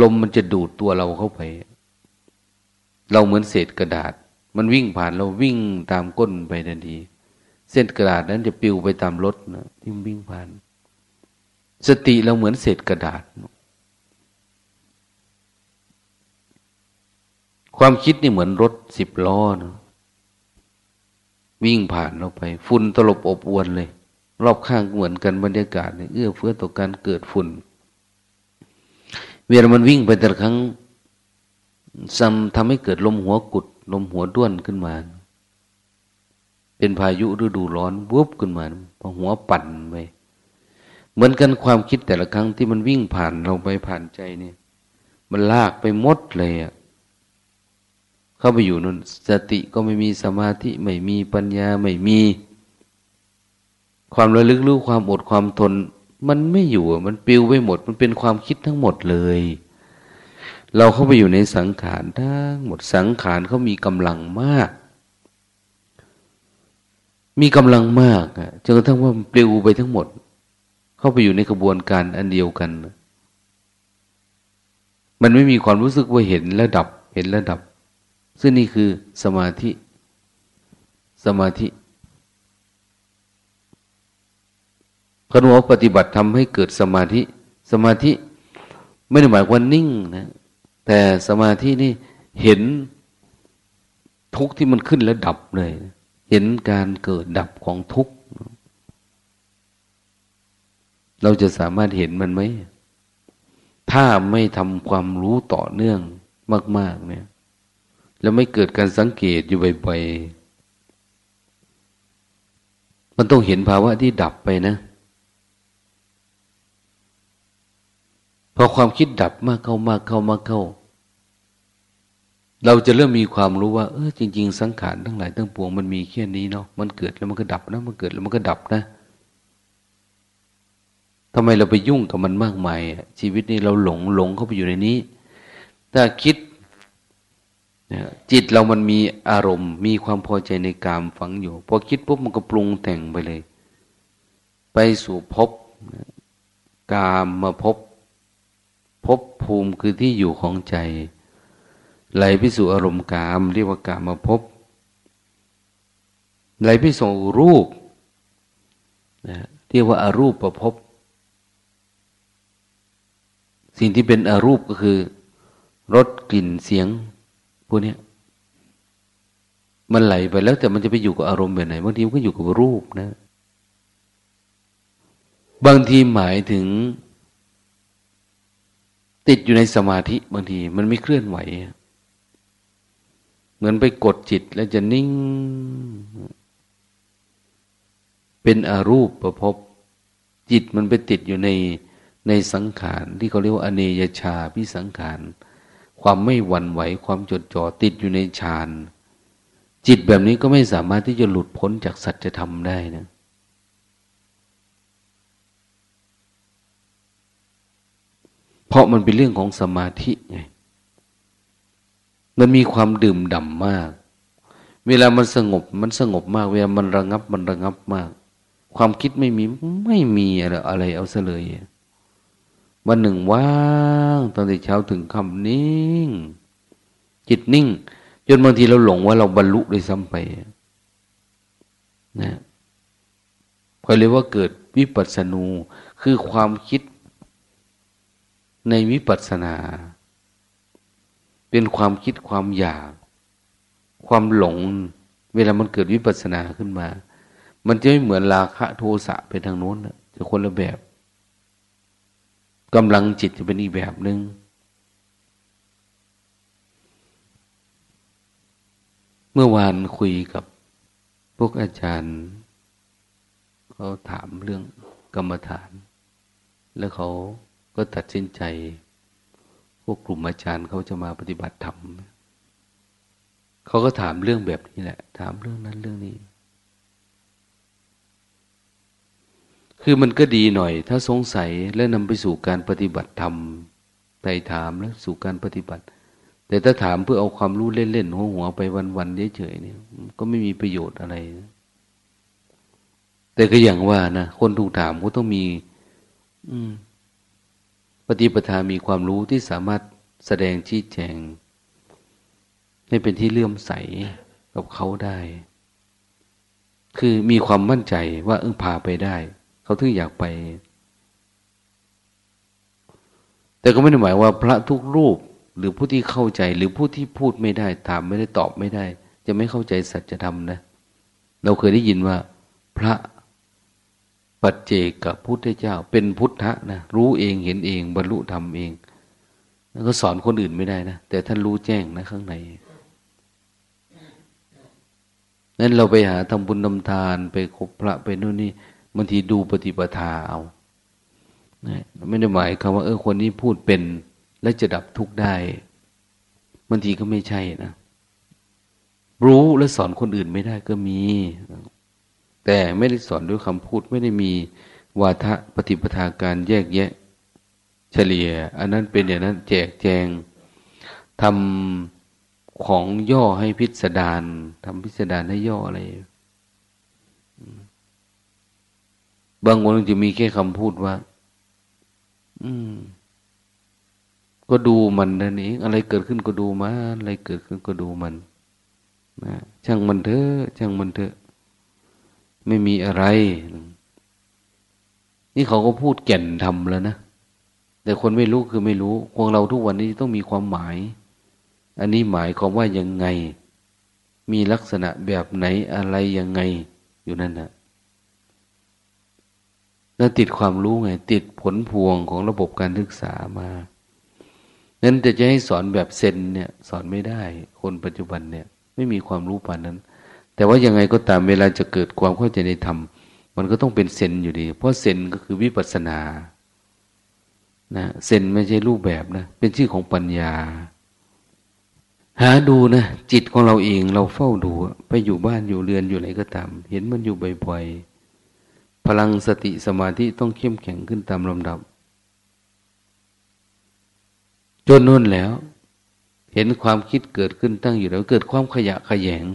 ลมมันจะดูดตัวเราเข้าไป เราเหมือนเศษกระดาษ มันวิ่งผ่านเราวิ่งตามก้นไปทันที เส้นกระดาษนั้นจะปิวไปตามรถนะที่วิ่งผ่าน สติเราเหมือนเศษกระดาษ ความคิดนี่เหมือนรถสิบล้อนะวิ่งผ่านเราไป ฝุ่นตลบอบอวนเลย รอบข้างเหมือนกันบรรยากาศเนี่ยเอื้อเฟื้อต่อการเกิดฝุ่น เวลามันวิ่งไปแต่ละครั้งซ้ำทำให้เกิดลมหัวกุด ลมหัวด้วนขึ้นมา เป็นพายุฤดูร้อนวุบขึ้นมาพอหัวปั่นไปเหมือนกันความคิดแต่ละครั้งที่มันวิ่งผ่านเราไปผ่านใจเนี่ย มันลากไปหมดเลยอะเข้าไปอยู่นั่นสติก็ไม่มีสมาธิไม่มีปัญญาไม่มี ความระลึกรู้ความอดความทน มันไม่อยู่มันปิวไปหมด มันเป็นความคิดทั้งหมดเลย เราเข้าไปอยู่ในสังขารทั้งหมดสังขารเขามีกำลังมาก มีกำลังมากอะจนกระทั่งว่ามันปลิวไปทั้งหมด เข้าไปอยู่ในกระบวนการอันเดียวกัน มันไม่มีความรู้สึกว่าเห็นแล้วดับ เห็นแล้วดับ ซึ่งนี่คือสมาธิ สมาธิ พระนุปฏิบัติทำให้เกิดสมาธิ สมาธิไม่ได้หมายว่านิ่งนะแต่สมาธินี่เห็นทุกข์ที่มันขึ้นแล้วดับเลย เห็นการเกิดดับของทุกข์เราจะสามารถเห็นมันไหม ถ้าไม่ทำความรู้ต่อเนื่องมาก ๆ เนี่ย แล้วไม่เกิดการสังเกตอยู่บ่อยๆมันต้องเห็นภาวะที่ดับไปนะ พอความคิดดับมากเข้ามากเข้ามากเข้า เราจะเริ่มมีความรู้ว่า เออจริง ๆ สังขารทั้งหลายทั้งปวงมันมีแค่นี้เนาะมันเกิดแล้วมันก็ดับนะมันเกิดแล้วมันก็ดับนะทำไมเราไปยุ่งกับมันมากมายชีวิตนี้เราหลงหลงเข้าไปอยู่ในนี้ ถ้าคิดจิตเรามันมีอารมณ์ มีความพอใจในกามฝังอยู่ พอคิดปุ๊บมันก็ปรุงแต่งไปเลย ไปสู่ภพกามมาพบ ภพภูมิคือที่อยู่ของใจ ไหลพิสู่อารมณ์กาม เรียกว่ากามาพบไหลพิสู่รูปนะเรียกว่าอารูปประพบ สิ่งที่เป็นอรูปก็คือรสกลิ่นเสียงพวกนี้มันไหลไปแล้วแต่มันจะไปอยู่กับอารมณ์แบบไหนบางทีมันก็อยู่กับรูปนะ บางทีหมายถึง ติดอยู่ในสมาธิบางที มันไม่เคลื่อนไหว เหมือนไปกดจิตแล้วจะนิ่ง เป็นอรูปประพบจิตมันไปติดอยู่ในในสังขารที่เขาเรียกว่าอเนยชาพิสังขาร ความไม่หวั่นไหวความจดจ่อติดอยู่ในฌานจิตแบบนี้ก็ไม่สามารถที่จะหลุดพ้นจากสัจธรรมได้นะ เพราะมันเป็นเรื่องของสมาธิไง มันมีความดื่มด่ำมาก เวลามันสงบมันสงบมาก เวลามันระงับมันระงับมาก ความคิดไม่มีไม่มีอะไรอะไรเอาซะเลยวันหนึ่งว่างตอนแต่เช้าถึงคำนิ่ง จิตนิ่ง จนบางทีเราหลงว่าเราบรรลุเลยซ้ำไปนะเขาเรียกว่าเกิดวิปัสสนูคือความคิด ในวิปัสสนา เป็นความคิดความอยาก ความหลง เวลามันเกิดวิปัสสนาขึ้นมา มันจะไม่เหมือนราคะโทสะไปทางโน้นจะคนละแบบกำลังจิตจะเป็นอีกแบบหนึง่งเมื่อวานคุยกับพวกอาจารย์เขาถามเรื่องกรรมฐาน แล้วเขา ก็ตัดสินใจ พวกกลุ่มอาจารย์เขาจะมาปฏิบัติธรรมเขาก็ถามเรื่องแบบนี้แหละ ถามเรื่องนั้นเรื่องนี้ คือมันก็ดีหน่อย ถ้าสงสัยและนำไปสู่การปฏิบัติธรรมไต่ถามแล้วสู่การปฏิบัติ แต่ถ้าถามเพื่อเอาความรู้เล่นๆหัวหัวไปวันๆเฉยๆเนี่ย ก็ไม่มีประโยชน์อะไร แต่ก็อย่างว่านะคนถูกถามก็ต้องมี อืม ปฏิปทามีความรู้ที่สามารถแสดงชี้แจง ให้เป็นที่เลื่อมใสกับเขาได้ คือมีความมั่นใจว่าเออพาไปได้ เขาถึงอยากไป แต่ก็ไม่ได้หมายว่าพระทุกรูปหรือผู้ที่เข้าใจหรือผู้ที่พูดไม่ได้ ถามไม่ได้ตอบไม่ได้ จะไม่เข้าใจสัจธรรมนะ เราเคยได้ยินว่า พระ ปัจเจกกับพุทธเจ้า เป็นพุทธะนะรู้เองเห็นเอง บรรลุธรรมเองแล้วก็สอนคนอื่นไม่ได้นะแต่ท่านรู้แจ้งนะข้างในนั้นเราไปหาทำบุญทำทานไปคบพระไปโน่นนี่บางทีดูปฏิปทาเอาไม่ได้หมายคำว่า เออคนนี้พูดเป็นและจะดับทุกข์ได้บางทีก็ไม่ใช่นะรู้และสอนคนอื่นไม่ได้ก็มี แต่ไม่ได้สอนด้วยคำพูดไม่ได้มีวาทะปฏิปทาการแยกแยะ เฉลี่ย อันนั้นเป็นอย่างนั้นแจกแจงทำของย่อให้พิสดารทำพิสดารให้ย่ออะไร บางคนจะมีแค่คำพูดว่า อืม ก็ดูมันนั่นเองอะไรเกิดขึ้นก็ดูมันอะไรเกิดขึ้นก็ดูมันนะช่างมันเถอะช่างมันเถอะ ไม่มีอะไร นี่เขาก็พูดแก่นทำแล้วนะ แต่คนไม่รู้คือไม่รู้พวกเราทุกวันนี้ต้องมีความหมาย อันนี้หมายความว่ายังไง มีลักษณะแบบไหนอะไรยังไง อยู่นั่นนะแล้วติดความรู้ไง ติดผลพวงของระบบการศึกษามานั้นจะจะให้สอนแบบเซนเนี่ย สอนไม่ได้ คนปัจจุบันเนี่ย ไม่มีความรู้ปานนั้น แต่ว่ายังไงก็ตามเวลาจะเกิดความเข้าใจในธรรม มันก็ต้องเป็นเซนอยู่ดี เพราะเซนก็คือวิปัสนานะเซนไม่ใช่รูปแบบนะ เป็นชื่อของปัญญา หาดูนะ จิตของเราเองเราเฝ้าดู ไปอยู่บ้านอยู่เรือนอยู่ไหนก็ตาม เห็นมันอยู่บ่อยๆพลังสติสมาธิต้องเข้มแข็งขึ้นตามลำดับ จนนู่นแล้ว เห็นความคิดเกิดขึ้นตั้งอยู่แล้ว เกิดความขยะขยง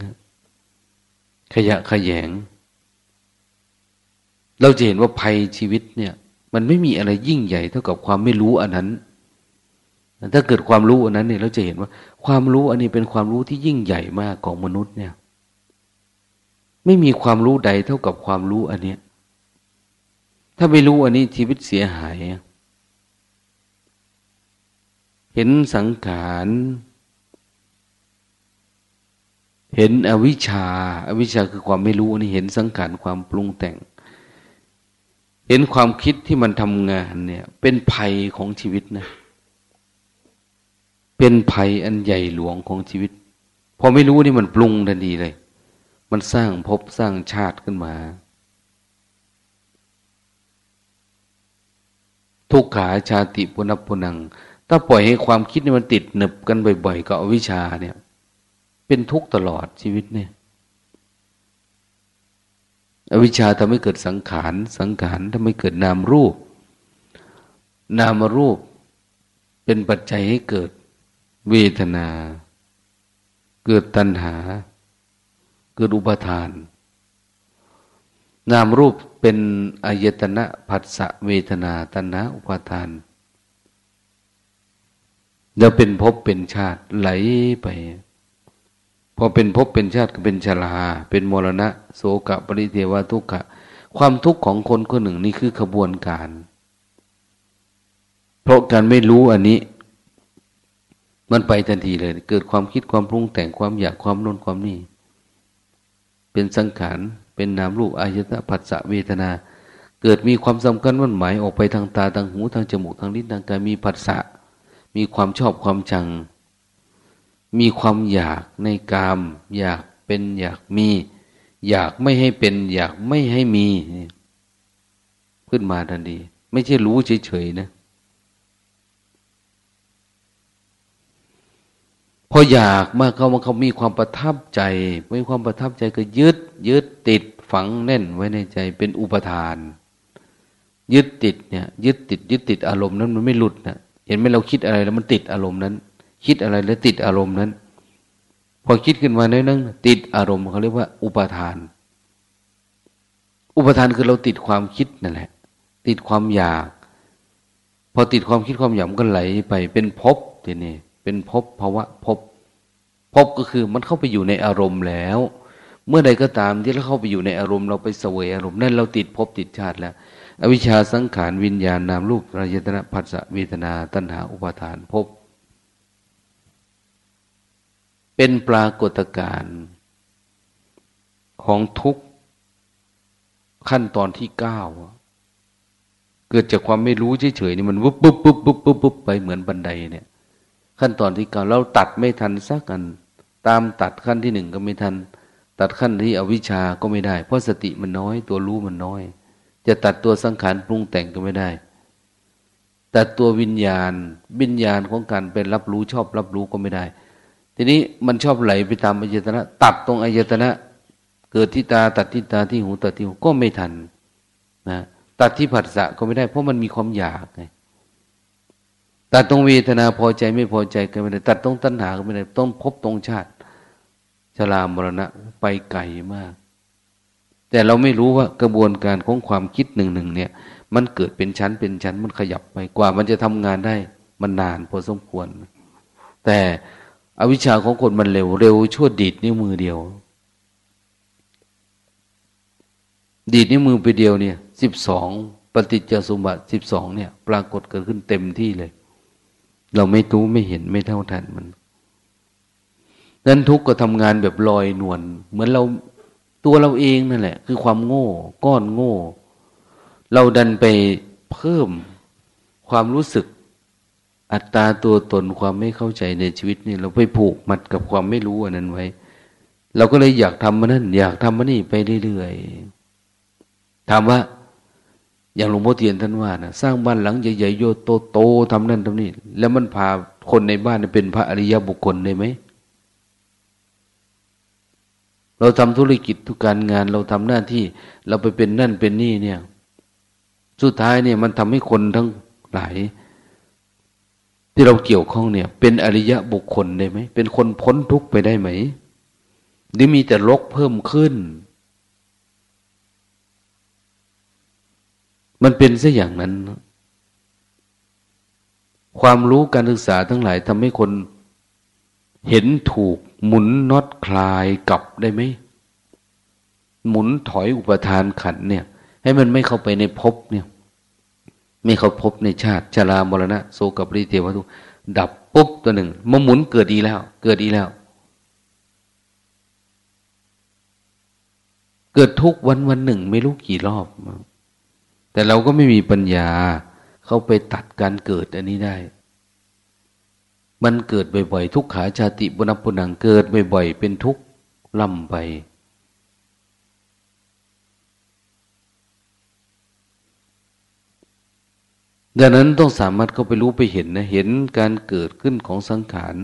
ขยะขยง เราจะเห็นว่าภัยชีวิตเนี่ย มันไม่มีอะไรยิ่งใหญ่เท่ากับความไม่รู้อันนั้น ถ้าเกิดความรู้อันนั้นเนี่ย เราจะเห็นว่า ความรู้อันนี้เป็นความรู้ที่ยิ่งใหญ่มากของมนุษย์เนี่ย ไม่มีความรู้ใดเท่ากับความรู้อันเนี้ยถ้าไม่รู้อันนี้ชีวิตเสียหาย เห็นสังขาร เห็นอวิชชาอาวิชชาคือความไม่รู้นี่เห็นสังขารความปรุงแต่ง เห็นความคิดที่มันทำงานเนี่ย เป็นภัยของชีวิตนะ เป็นภัยอันใหญ่หลวงของชีวิต พอไม่รู้นี่มันปรุงทันทีเลย มันสร้างภพสร้างชาติขึ้นมา ทุกขาชาติปุณพุนัง ถ้าปล่อยให้ความคิดนี่มันติดหนึบกันบ่อยๆกับอวิชชาเนี่ย เป็นทุกข์ตลอดชีวิตเนี่ย อวิชชาทำให้เกิดสังขาร สังขารทำให้เกิดนามรูป นามรูป เป็นปัจจัยให้เกิดเวทนา เกิดตัณหา เกิดอุปทาน นามรูปเป็นอายตนะผัสสะเวทนาตัณหาอุปทานแล้วเป็นภพเป็นชาติไหลไป พอเป็นภพเป็นชาติก็เป็นชรา เป็นมรณะ โสกะปริเทวทุกขะ ความทุกข์ของคนคนหนึ่งนี่คือขบวนการ เพราะการไม่รู้อันนี้ มันไปทันทีเลย เกิดความคิดความปรุงแต่งความอยากความโนนความนี่ เป็นสังขารเป็นนามรูปอายตนะผัสสะเวทนา เกิดมีความสำคัญมันหมายออกไปทางตาทางหูทางจมูกทางลิ้นทางกายมีผัสสะมีความชอบความชัง มีความอยากในกาม อยากเป็นอยากมี อยากไม่ให้เป็น อยากไม่ให้มีขึ้นมาทันทีไม่ใช่รู้เฉยๆนะพออยากมากเขามาเขามีความประทับใจมีความประทับใจก็ยึด ยึดติดฝังแน่นไว้ในใจเป็นอุปทาน ยึดติดเนี่ย ยึดติด ยึดติดอารมณ์นั้นมันไม่หลุดนะเห็นไหมเราคิดอะไรแล้วมันติดอารมณ์นั้น คิดอะไรแล้วติดอารมณ์นั้น พอคิดขึ้นมาในนั้นติดอารมณ์เขาเรียกว่า อุปทาน อุปทานคือเราติดความคิดนั่นแหละ ติดความอยาก พอติดความคิดความอยากมันก็ไหลไป เป็นภพทีนี้เป็นภพภาวะภพภพก็คือมันเข้าไปอยู่ในอารมณ์แล้ว เมื่อใดก็ตามที่เราเข้าไปอยู่ในอารมณ์เราไปเสวยอารมณ์นั่นเราติดภพติดชาติแล้ว อวิชชาสังขารวิญญาณนามรูปรายตนะผัสสะเวทนาตัณหาอุปาทานภพ เป็นปรากฏการณ์ของทุกขั้นตอนที่เก้าเกิดจากความไม่รู้เฉยๆนี่มันวุบปุ๊บปุ๊บปุ๊บปุ๊บปุ๊บไปเหมือนบันไดเนี่ย ขั้นตอนที่เก้าเราตัดไม่ทันสักอัน ตามตัดขั้นที่หนึ่งก็ไม่ทัน ตัดขั้นที่อวิชาก็ไม่ได้ เพราะสติมันน้อย ตัวรู้มันน้อย จะตัดตัวสังขารปรุงแต่งก็ไม่ได้แต่ตัววิญญาณ วิญญาณของการเป็นรับรู้ชอบรับรู้ก็ไม่ได้ ทีนี้มันชอบไหลไปตามอายตนะ ตัดตรงอายตนะ เกิดที่ตาตัดที่ตาที่หูตัดที่หูก็ไม่ทันนะตัดที่ผัสสะก็ไม่ได้ เพราะมันมีความอยากไงตัดตรงเวทนาพอใจไม่พอใจก็ไม่ได้ ตัดตรงตัณหาก็ไม่ได้ต้องพบตรงชาติชรามรณะไปไกลมาก แต่เราไม่รู้ว่ากระบวนการของความคิดหนึ่งหนึ่งเนี่ย มันเกิดเป็นชั้นเป็นชั้นมันขยับไปกว่า มันจะทำงานได้ มันนานพอสมควร แต่ อวิชชาของคนมันเร็ว เร็วชั่วดีดนิ้วมือเดียว ดีดนิ้วมือไปเดียวเนี่ยสิบสองปฏิจจสมบัติสิบสองเนี่ย ปรากฏเกิดขึ้นเต็มที่เลย เราไม่รู้ไม่เห็นไม่เท่าทันมันนั้นทุกข์ก็ทำงานแบบลอยนวลเหมือนเราตัวเราเองนั่นแหละ คือความโง่ ก้อนโง่ เราดันไปเพิ่มความรู้สึก อัตตาตัวตนความไม่เข้าใจในชีวิตนี่เราไปผูกมัดกับความไม่รู้อันนั้นไว้ เราก็เลยอยากทำมันนั่น อยากทำมันนี่ไปเรื่อยๆถามว่า อย่างหลวงพ่อเทียนท่านว่านะสร้างบ้านหลังใหญ่ๆโยโตโตทำนั่นทำนี่แล้วมันพาคนในบ้านเป็นพระอริยบุคคลได้ไหมเราทำธุรกิจทุกการงานเราทำหน้าที่ เราไปเป็นนั่นเป็นนี่เนี่ย สุดท้ายเนี่ยมันทำให้คนทั้งหลาย ที่เราเกี่ยวข้องเนี่ย เป็นอริยะบุคคลได้ไหม เป็นคนพ้นทุกข์ไปได้ไหมหรือมีแต่ลกเพิ่มขึ้น มันเป็นซะอย่างนั้น ความรู้การศึกษาทั้งหลายทำให้คนเห็นถูกหมุนน็อตคลายกลับได้ไหม หมุนถอยอุปทานขันเนี่ย ให้มันไม่เข้าไปในภพเนี่ย ไม่เขาภพในชาติชรามรณะโสกับริเทวทุดับปุ๊บตัวหนึ่งมาหมุนเกิดดีแล้ว เกิดดีแล้ว เกิดทุกวันวันหนึ่ง ไม่รู้กี่รอบ แต่เราก็ไม่มีปัญญา เข้าไปตัดการเกิดอันนี้ได้ มันเกิดบ่อยๆทุกขาชาติบุญปุนังเกิดบ่อยๆเป็นทุกข์ล่ำไป ดังนั้นต้องสามารถเข้าไปรู้ไปเห็นนะเห็นการเกิดขึ้นของสังขาร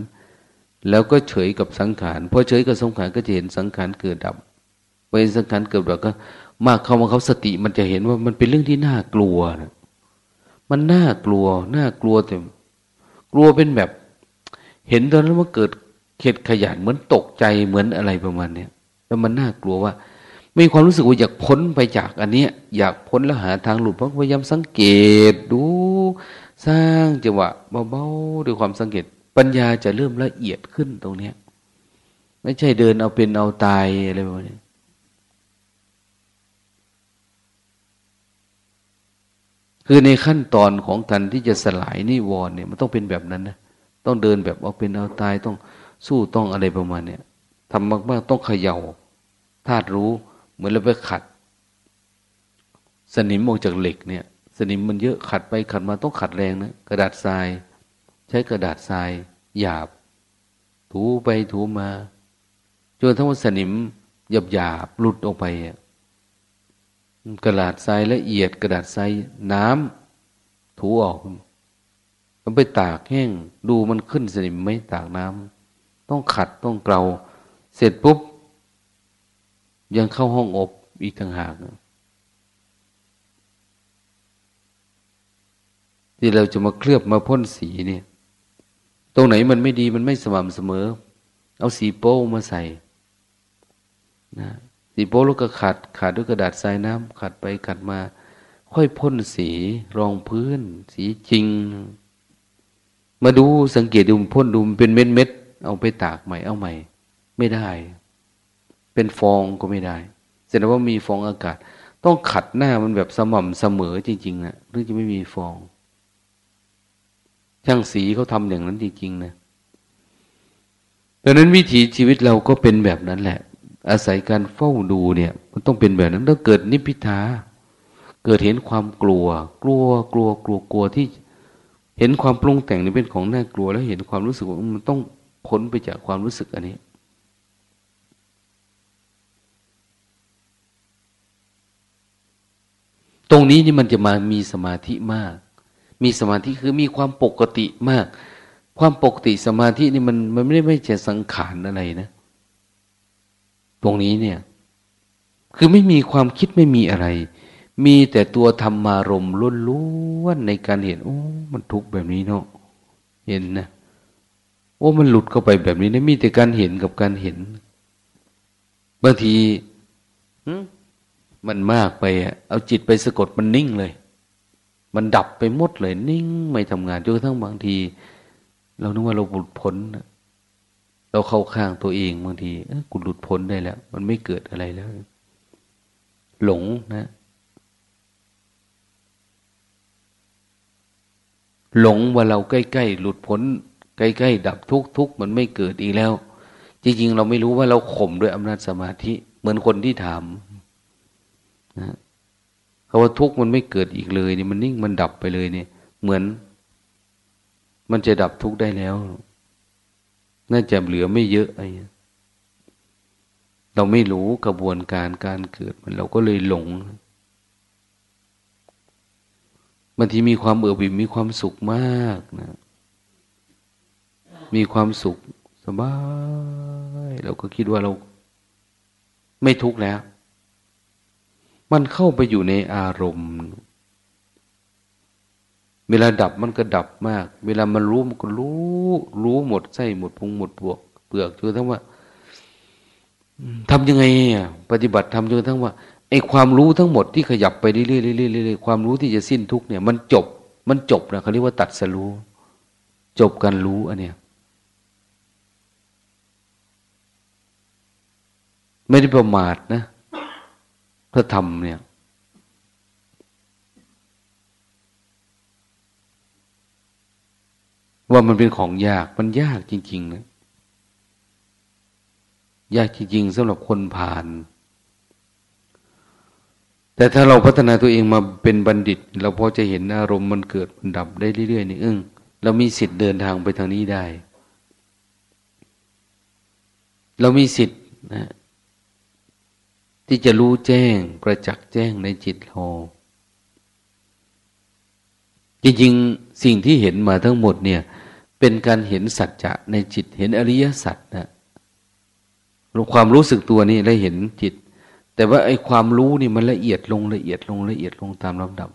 แล้วก็เฉยกับสังขารพอเฉยกับสังขารก็จะเห็นสังขารเกิดดับไปสังขารเกิดดับก็ มากเข้ามาเขาสติ มันจะเห็นว่ามันเป็นเรื่องที่น่ากลัวนะมันน่ากลัวน่ากลัวแต่กลัวเป็นแบบ เห็นตอนนั้นว่าเกิดเข็ดขยันเหมือนตกใจเหมือนอะไรประมาณเนี้ยแล้วมันน่ากลัวว่า มีความรู้สึกว่าอยากพ้นไปจากอันเนี้ยอยากพ้นแล้วหาทางหลุดเพราะพยายามสังเกตดู สร้างจังหวะเบาๆด้วยความสังเกต ปัญญาจะเริ่มละเอียดขึ้นตรงเนี้ย ไม่ใช่เดินเอาเป็นเอาตายอะไรแบบนี้คือในขั้นตอนของการที่จะสลายนิวรณ์เนี่ยมันต้องเป็นแบบนั้นนะต้องเดินแบบเอาเป็นเอาตายต้องสู้ต้องอะไรประมาณเนี้ยทำมากๆต้องเขย่าธาตุรู้ มือนเราไปขัด สนิมออกจากเหล็กเนี่ย สนิมมันเยอะขัดไปขัดมาต้องขัดแรงนะกระดาษทราย ใช้กระดาษทราย หยาบ ถูไปถูมาจนทั้งว่าสนิมหยาบหยาบหลุดออกไปกระดาษทรายละเอียดกระดาษทรายน้ำถูออก มันไปตากแห้งดูมันขึ้นสนิมไหมตากน้ำต้องขัดต้องเกลาเสร็จปุ๊บ ยังเข้าห้องอบอีกต่างหากที่เราจะมาเคลือบมาพ่นสีเนี่ย ตรงไหนมันไม่ดีมันไม่สม่ำเสมอ เอาสีโป้มาใส่นะสีโป้แล้วก็ขัดขัดด้วยกระดาษทรายน้ำขัดไปขัดมา ค่อยพ่นสีรองพื้น สีจริง มาดูสังเกตดูพ่นดูเป็นเม็ดเม็ดเอาไปตากใหม่เอาใหม่ ไม่ได้ เป็นฟองก็ไม่ได้แสดงว่ามีฟองอากาศ ต้องขัดหน้ามันแบบสม่ำเสมอจริงๆนะหรือจะไม่มีฟอง ช่างสีเขาทำอย่างนั้นจริงๆนะดังนั้นวิถีชีวิตเราก็เป็นแบบนั้นแหละ อาศัยการเฝ้าดูเนี่ย มันต้องเป็นแบบนั้นต้องเกิดนิพพิทาเกิดเห็นความกลัว กลัวกลัวกลัวกลัวที่เห็นความปรุงแต่งนี่เป็นของน่ากลัว แล้วเห็นความรู้สึกว่ามันต้องพ้นไปจากความรู้สึกอันนี้ ตรงนี้นี่มันจะมามีสมาธิมาก มีสมาธิคือมีความปกติมาก ความปกติสมาธินี่มันมันไม่ได้ไม่ใช่สังขารอะไรนะ ตรงนี้เนี่ย คือไม่มีความคิดไม่มีอะไร มีแต่ตัวธรรมารมล้วนๆในการเห็น โอ้ มันทุกข์แบบนี้เนาะเห็นนะโอ้มันหลุดเข้าไปแบบนี้นะมีแต่การเห็นกับการเห็นบางที มันมากไปอะเอาจิตไปสะกดมันนิ่งเลย มันดับไปหมดเลยนิ่งไม่ทำงานจนกระทั่งบางที เรานึกว่าเราหลุดพ้นเราเข้าข้างตัวเองบางทีกูหลุดพ้นได้แล้ว มันไม่เกิดอะไรแล้ว หลงนะ หลงว่าเราใกล้ๆหลุดพ้นใกล้ๆดับทุกทุกมันไม่เกิดอีกแล้ว จริงๆ เราไม่รู้ว่าเราข่มด้วยอำนาจสมาธิ เหมือนคนที่ถาม นะเขาว่าทุกข์มันไม่เกิดอีกเลยนี่มันนิ่งมันดับไปเลยเนี่ย เหมือน มันจะดับทุกข์ได้แล้ว น่าจะเหลือไม่เยอะไอ้เราไม่รู้กระบวนการการเกิดมันเราก็เลยหลงบางทีมีความเอือบิมีความสุขมากนะ มีความสุขสบาย เราก็คิดว่าเราไม่ทุกข์แล้ว มันเข้าไปอยู่ในอารมณ์ เวลาดับมันก็ดับมาก เวลามันรู้มันก็รู้ รู้หมดไส้หมดพุงหมดปวกเปลือกจนทั้งว่าทำยังไงอะปฏิบัติทำจนทั้งว่าไอ้ความรู้ทั้งหมดที่ขยับไปเรื่อยๆเรื่อยๆความรู้ที่จะสิ้นทุกเนี่ยมันจบ มันจบนะเขาเรียกว่าตัดสรู้ จบการรู้อันเนี้ยไม่ได้ประมาทนะ พระธรรมเนี่ย ว่ามันเป็นของยากมันยากจริง ๆ นะ ยากจริง ๆสำหรับคนผ่าน แต่ถ้าเราพัฒนาตัวเองมาเป็นบัณฑิต เราพอจะเห็นอารมณ์มันเกิดมันดับได้เรื่อยๆนี่อึ้งเรามีสิทธิ์เดินทางไปทางนี้ได้ เรามีสิทธิ์นะ ที่จะรู้แจ้งประจักษ์แจ้งในจิตเราจริงๆสิ่งที่เห็นมาทั้งหมดเนี่ย เป็นการเห็นสัจจะในจิตเห็นอริยสัจนะความรู้สึกตัวนี่ได้เห็นจิต แต่ว่าไอ้ความรู้นี่มันละเอียดลงละเอียดลงละเอียดลงตามลำดับ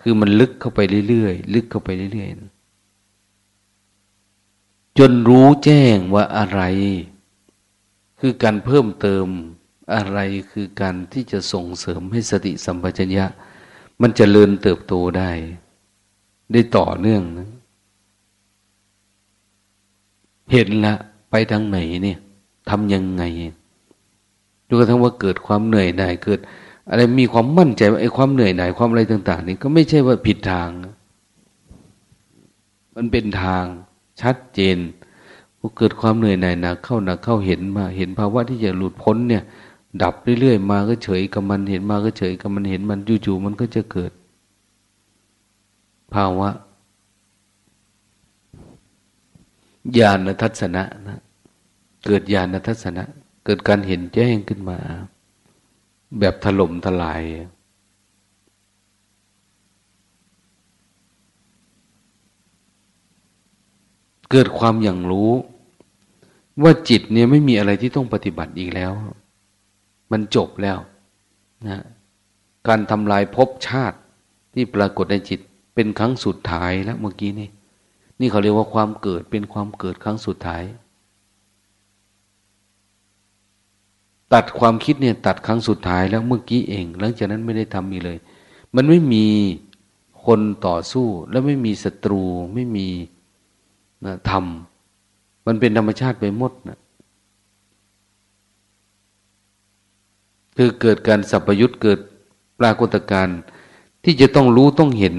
คือมันลึกเข้าไปเรื่อยๆลึกเข้าไปเรื่อยๆจนรู้แจ้งว่าอะไร คือการเพิ่มเติมอะไรคือการที่จะส่งเสริมให้สติสัมปชัญญะ มันจเจริญเติบโตได้ ได้ต่อเนื่องนะเห็นละไปทางไหนเนี่ยทำยังไงดูกระทั่งว่าเกิดความเหนื่อยหน่ายเกิด อะไรมีความมั่นใจว่าไอ้ความเหนื่อยหน่ายความอะไรต่าง ๆ นี่ก็ไม่ใช่ว่าผิดทาง มันเป็นทางชัดเจน พอเกิดความเหนื่อยหน่ายหนักเข้าหนักเข้าเห็นมา เห็นภาวะที่จะหลุดพ้นเนี่ย ดับเรื่อยๆมาก็เฉยกับมันเห็นมาก็เฉยกับมันเห็นมันจู่ๆมันก็จะเกิด ภาวะญาณทัศนะนะ เกิดญาณทัศนะ เกิดการเห็นแจ้งขึ้นมา แบบถล่มทลายเกิดความอย่างรู้ ว่าจิตเนี่ยไม่มีอะไรที่ต้องปฏิบัติอีกแล้ว มันจบแล้วนะการทำลายภพชาติที่ปรากฏในจิตเป็นครั้งสุดท้ายแล้วเมื่อกี้นี่ นี่เขาเรียกว่าความเกิดเป็นความเกิดครั้งสุดท้าย ตัดความคิดเนี่ยตัดครั้งสุดท้ายแล้วเมื่อกี้เอง หลังจากนั้นไม่ได้ทำอีกเลย มันไม่มีคนต่อสู้แล้วไม่มีศัตรูไม่มีนะทำมั มันเป็นธรรมชาติไปหมดนะคือเกิดการสัพยุตเกิดปรากฏการณ์ที่จะต้องรู้ต้องเห็น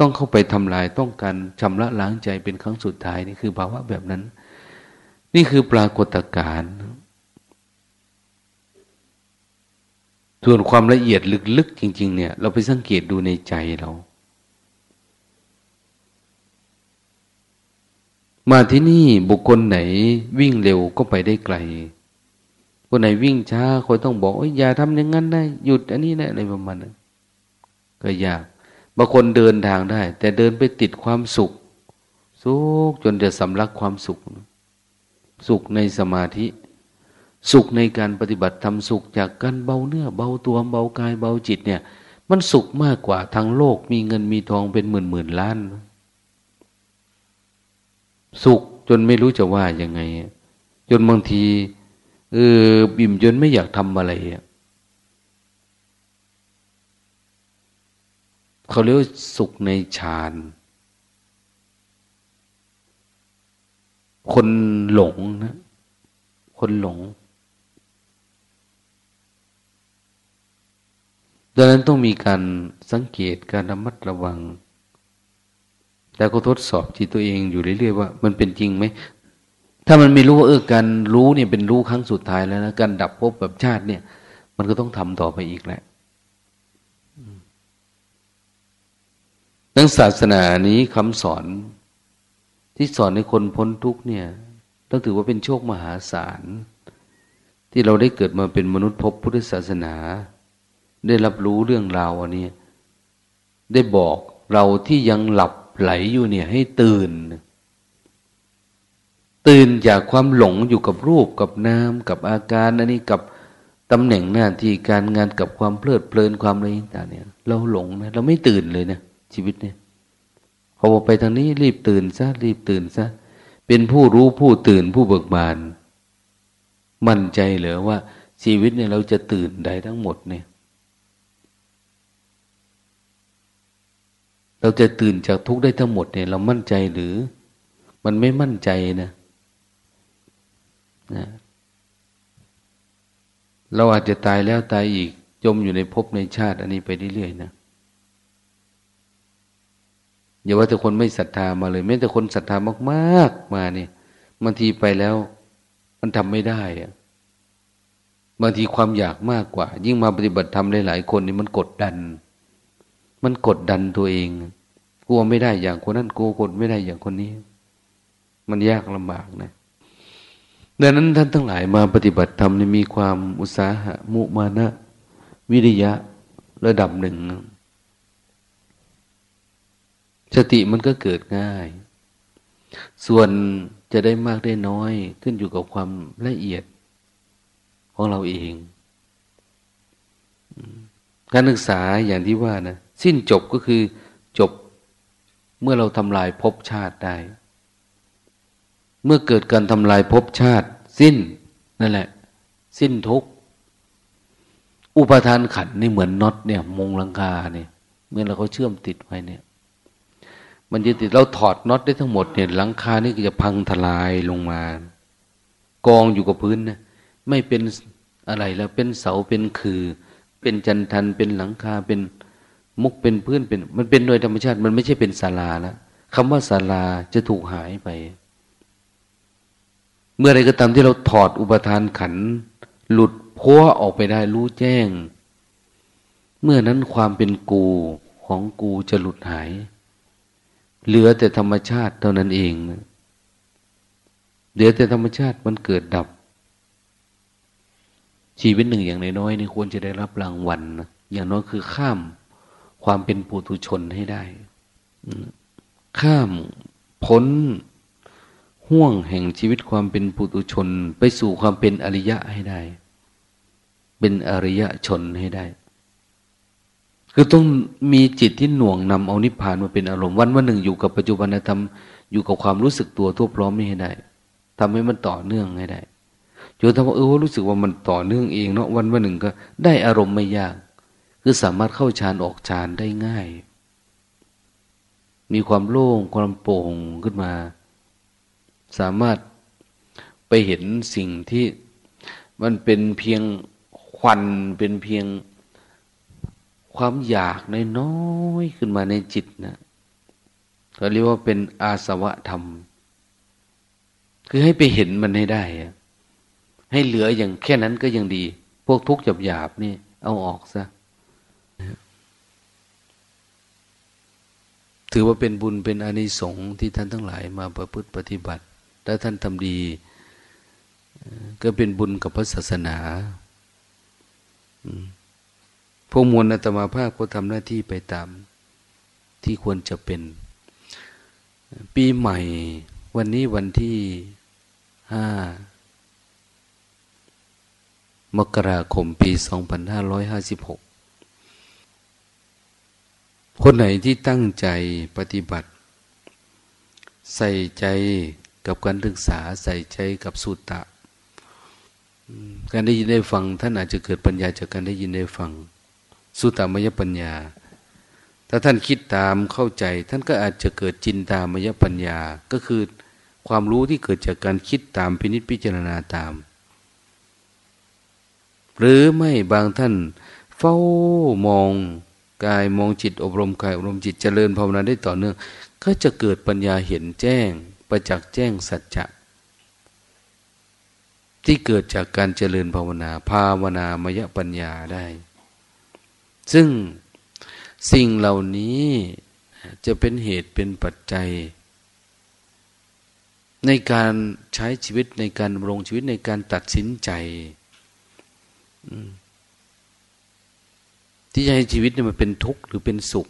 ต้องเข้าไปทำลายต้องการชำระล้างใจเป็นครั้งสุดท้ายนี่คือภาวะแบบนั้น นี่คือปรากฏการณ์ส่วนความละเอียดลึกๆจริง ๆ เนี่ย เราไปสังเกตดูในใจเรา มาที่นี่บุคคลไหนวิ่งเร็วก็ไปได้ไกล คนไหนวิ่งช้าคนต้องบอกอย่าทำอย่างนั้นนะหยุดอันนี้นะอะไรประมาณนั้นก็ยากบางคนเดินทางได้ แต่เดินไปติดความสุข สุขจนจะสำลักความสุข สุขในสมาธิ สุขในการปฏิบัติทำสุขจากการเบาเนื้อ เบาตัวเบากายเบาจิตเนี่ย มันสุขมากกว่าทั้งโลกมีเงินมีทองเป็นหมื่นหมื่นล้าน สุขจนไม่รู้จะว่ายังไง จนบางทีเออบิ่มจนไม่อยากทำอะไรเขาเรียกสุขในฌานคนหลงนะคนหลงดังนั้นต้องมีการสังเกตการระมัดระวัง แล้วก็ทดสอบจิตตัวเองอยู่เรื่อยๆว่า มันเป็นจริงไหมถ้ามันไม่รู้ว่าเออการรู้เนี่ยเป็นรู้ครั้งสุดท้ายแล้วนะการดับภพแบบชาติเนี่ย มันก็ต้องทำต่อไปอีกแหละดังศาสนานี้คำสอนที่สอนให้คนพ้นทุกเนี่ยต้องถือว่าเป็นโชคมหาศาลที่เราได้เกิดมาเป็นมนุษย์พบพุทธศาสนา ได้รับรู้เรื่องราวอันนี้ได้บอกเราที่ยังหลับ ไหลอยู่เนี่ยให้ตื่น ตื่นจากความหลงอยู่กับรูปกับนามกับอาการอันนี้กับตำแหน่งหน้าที่การงานกับความเพลิดเพลินความอะไรต่างเนี่ย เราหลงนะเราไม่ตื่นเลยนะชีวิตเนี่ยพอไปทางนี้รีบตื่นซะรีบตื่นซะเป็นผู้รู้ผู้ตื่นผู้เบิกบาน มั่นใจเหรือว่าชีวิตเนี่ยเราจะตื่นได้ทั้งหมดเนี่ย เราจะตื่นจากทุกข์ได้ทั้งหมดเนี่ย เรามั่นใจหรือ มันไม่มั่นใจนะนะเราอาจจะตายแล้วตายอีก จมอยู่ในภพในชาติ อันนี้ไปเรื่อยๆนะอย่าว่าแต่คนไม่ศรัทธามาเลยแม้แต่คนศรัทธามากๆมาเนี่ยบางทีไปแล้ว มันทำไม่ได้อะบางทีความอยากมากกว่า ยิ่งมาปฏิบัติธรรมหลายๆคนนี่มันกดดัน มันกดดันตัวเองกลัวไม่ได้อย่างคนนั้นกลัวคนไม่ได้อย่างคนนี้ มันยากลำบากนะ ดังนั้นท่านทั้งหลายมาปฏิบัติธรรมนี่มีความอุตสาหะ มุมานะ วิริยะระดับหนึ่ง สติมันก็เกิดง่าย ส่วนจะได้มากได้น้อย ขึ้นอยู่กับความละเอียดของเราเอง การศึกษาอย่างที่ว่านะ สิ้นจบก็คือจบเมื่อเราทำลายภพชาติได้ เมื่อเกิดการทำลายภพชาติ สิ้นนั่นแหละ สิ้นทุกอุปทานขันนี่เหมือนน็อตเนี่ยมงลังคาเนี่ยเมื่อเราเขาเชื่อมติดไว้เนี่ย มันจะติดเราถอดน็อตได้ทั้งหมดเนี่ยหลังคานี่ก็จะพังทลายลงมา กองอยู่กับพื้นนะไม่เป็นอะไรแล้วเป็นเสาเป็นคือ เป็นจันทันเป็นหลังคาเป็น มุกเป็นพื้นเป็น มันเป็นโดยธรรมชาติ มันไม่ใช่เป็นศาลาแล้วคำว่าศาลาจะถูกหายไป เมื่อไรก็ตามที่เราถอดอุปทานขัน หลุดพัวออกไปได้รู้แจ้ง เมื่อนั้นความเป็นกูของกูจะหลุดหาย เหลือแต่ธรรมชาติเท่านั้นเอง เหลือแต่ธรรมชาติมันเกิดดับ ชีวิตหนึ่งอย่างน้อยๆนี่ควรจะได้รับรางวัลนะอย่างน้อยคือข้าม ความเป็นปุถุชนให้ได้ ข้ามพ้นห่วงแห่งชีวิตความเป็นปุถุชน ไปสู่ความเป็นอริยะให้ได้ เป็นอริยะชนให้ได้ คือต้องมีจิตที่หน่วงนำเอานิพพานมาเป็นอารมณ์วันวันหนึ่งอยู่กับปัจจุบันธรรมอยู่กับความรู้สึกตัวทั่วพร้อมไม่ให้ได้ทำให้มันต่อเนื่องให้ได้จนทำว่าเออรู้สึกว่ามันต่อเนื่องเองเนาะวันวันหนึ่งก็ได้อารมณ์ไม่ยาก คือสามารถเข้าฌานออกฌานได้ง่าย มีความโล่งความโปร่งขึ้นมา สามารถไปเห็นสิ่งที่มันเป็นเพียงควันเป็นเพียงความอยากนน้อยขึ้นมาในจิตนะเขาเรียกว่าเป็นอาสวะธรรม คือให้ไปเห็นมันให้ได้ ให้เหลืออย่างแค่นั้นก็ยังดี พวกทุกข์หยาบๆนี่เอาออกซะ ถือว่าเป็นบุญเป็นอานิสงส์ที่ท่านทั้งหลายมาประพฤติปฏิบัติถ้าท่านทำดี ก็เป็นบุญกับพระศาสนาพวกมวลอาตมาภาพก็ทำหน้าที่ไปตามที่ควรจะเป็น ปีใหม่ วันนี้วันที่ห้ามกราคมปี 2556 คนไหนที่ตั้งใจปฏิบัติ ใส่ใจกับการศึกษาใส่ใจกับสุตตะ การได้ยินได้ฟัง ท่านอาจจะเกิดปัญญาจากการได้ยินได้ฟัง สุตตมยปัญญา ถ้าท่านคิดตามเข้าใจ ท่านก็อาจจะเกิดจินตามยปัญญา ก็คือความรู้ที่เกิดจากการคิดตามพินิจพิจารณาตาม หรือไม่บางท่านเฝ้ามอง กายมองจิตอบรมกายอบรมจิตเจริญภาวนาได้ต่อเนื่อง ก็จะเกิดปัญญาเห็นแจ้ง ประจักษ์แจ้งสัจจะที่เกิดจากการเจริญภาวนา ภาวนามยปัญญาได้ ซึ่งสิ่งเหล่านี้จะเป็นเหตุเป็นปัจจัย ในการใช้ชีวิตในการดำรงชีวิตในการตัดสินใจ ที่จะให้ชีวิตเนี่ยมันเป็นทุกข์หรือเป็นสุข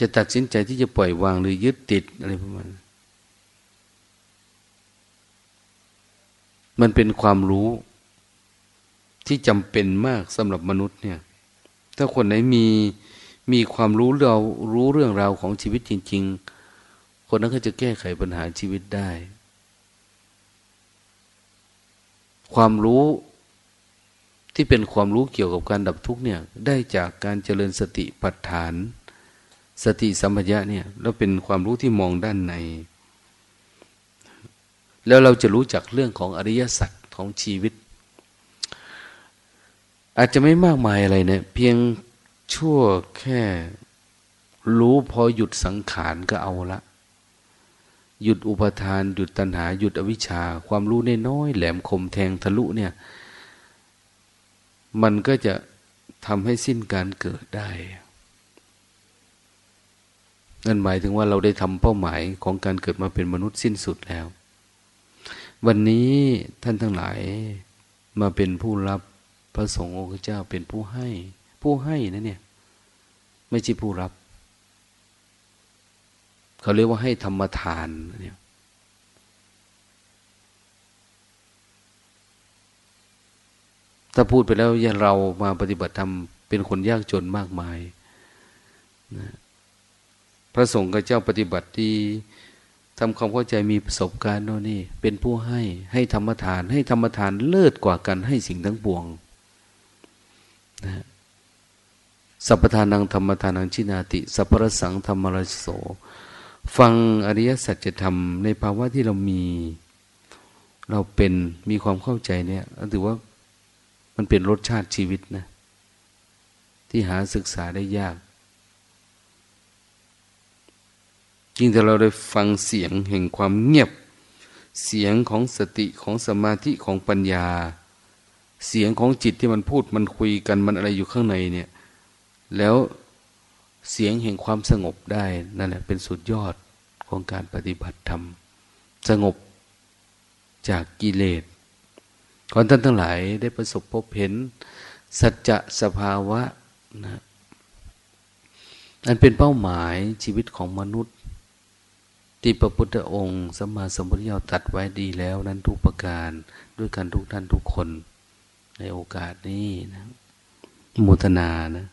จะตัดสินใจที่จะปล่อยวางหรือยึดติดอะไรประมาณมันเป็นความรู้ที่จำเป็นมากสำหรับมนุษย์เนี่ย ถ้าคนไหนมีมีความรู้เรารู้เรื่องราวของชีวิตจริง ๆ คนนั้นก็จะแก้ไขปัญหาชีวิตได้ ความรู้ ที่เป็นความรู้เกี่ยวกับการดับทุกข์เนี่ยได้จากการเจริญสติปัฏฐาน สติสัมปชัญญะเนี่ยแล้วเป็นความรู้ที่มองด้านใน แล้วเราจะรู้จักเรื่องของอริยสัจของชีวิต อาจจะไม่มากมายอะไรเนะี่ยเพียงชั่วแค่รู้พอหยุดสังขารก็เอาละหยุดอุปทาน หยุดตัณหา หยุดอวิชชา ความรู้น้อยแหลมคมแทงทะลุเนี่ย มันก็จะทำให้สิ้นการเกิดได้ นั่นหมายถึงว่าเราได้ทำเป้าหมายของการเกิดมาเป็นมนุษย์สิ้นสุดแล้ว วันนี้ท่านทั้งหลายมาเป็นผู้รับพระสงฆ์องค์เจ้าเป็นผู้ให้ ผู้ให้นะเนี่ย ไม่ใช่ผู้รับ เขาเรียกว่าให้ธรรมทานเนี่ย ถ้าพูดไปแล้วอย่าเรามาปฏิบัติธรรมเป็นคนยากจนมากมายนะพระสงฆ์กับเจ้าปฏิบัติที่ทำความเข้าใจมีประสบการณ์โน่นนี่ เป็นผู้ให้ให้ธรรมทาน ให้ธรรมทานเลิศกว่ากันให้สิ่งทั้งปวงนะสัพพทานังธรรมทานังชินาติ สัพพรสังธรรมรโส ฟังอริยสัจธรรมในภาวะที่เรามี เราเป็นมีความเข้าใจเนี่ยถือว่า มันเป็นรสชาติชีวิตนะ ที่หาศึกษาได้ยากยิ่งถ้าเราได้ฟังเสียงแห่งความเงียบ เสียงของสติของสมาธิของปัญญา เสียงของจิตที่มันพูดมันคุยกันมันอะไรอยู่ข้างในเนี่ย แล้วเสียงแห่งความสงบได้นั่นแหละเป็นสุดยอดของการปฏิบัติธรรม สงบจากกิเลส ขอท่านทั้งหลายได้ประสบพบเห็น สัจจะสภาวะนะอันเป็นเป้าหมายชีวิตของมนุษย์ ที่พระพุทธองค์สมมาสมุทธเจ้าตัดไว้ดีแล้วนั้นทุกประการด้วยกันทุกท่านทุกคน ในโอกาสนี้นะมุทนานะ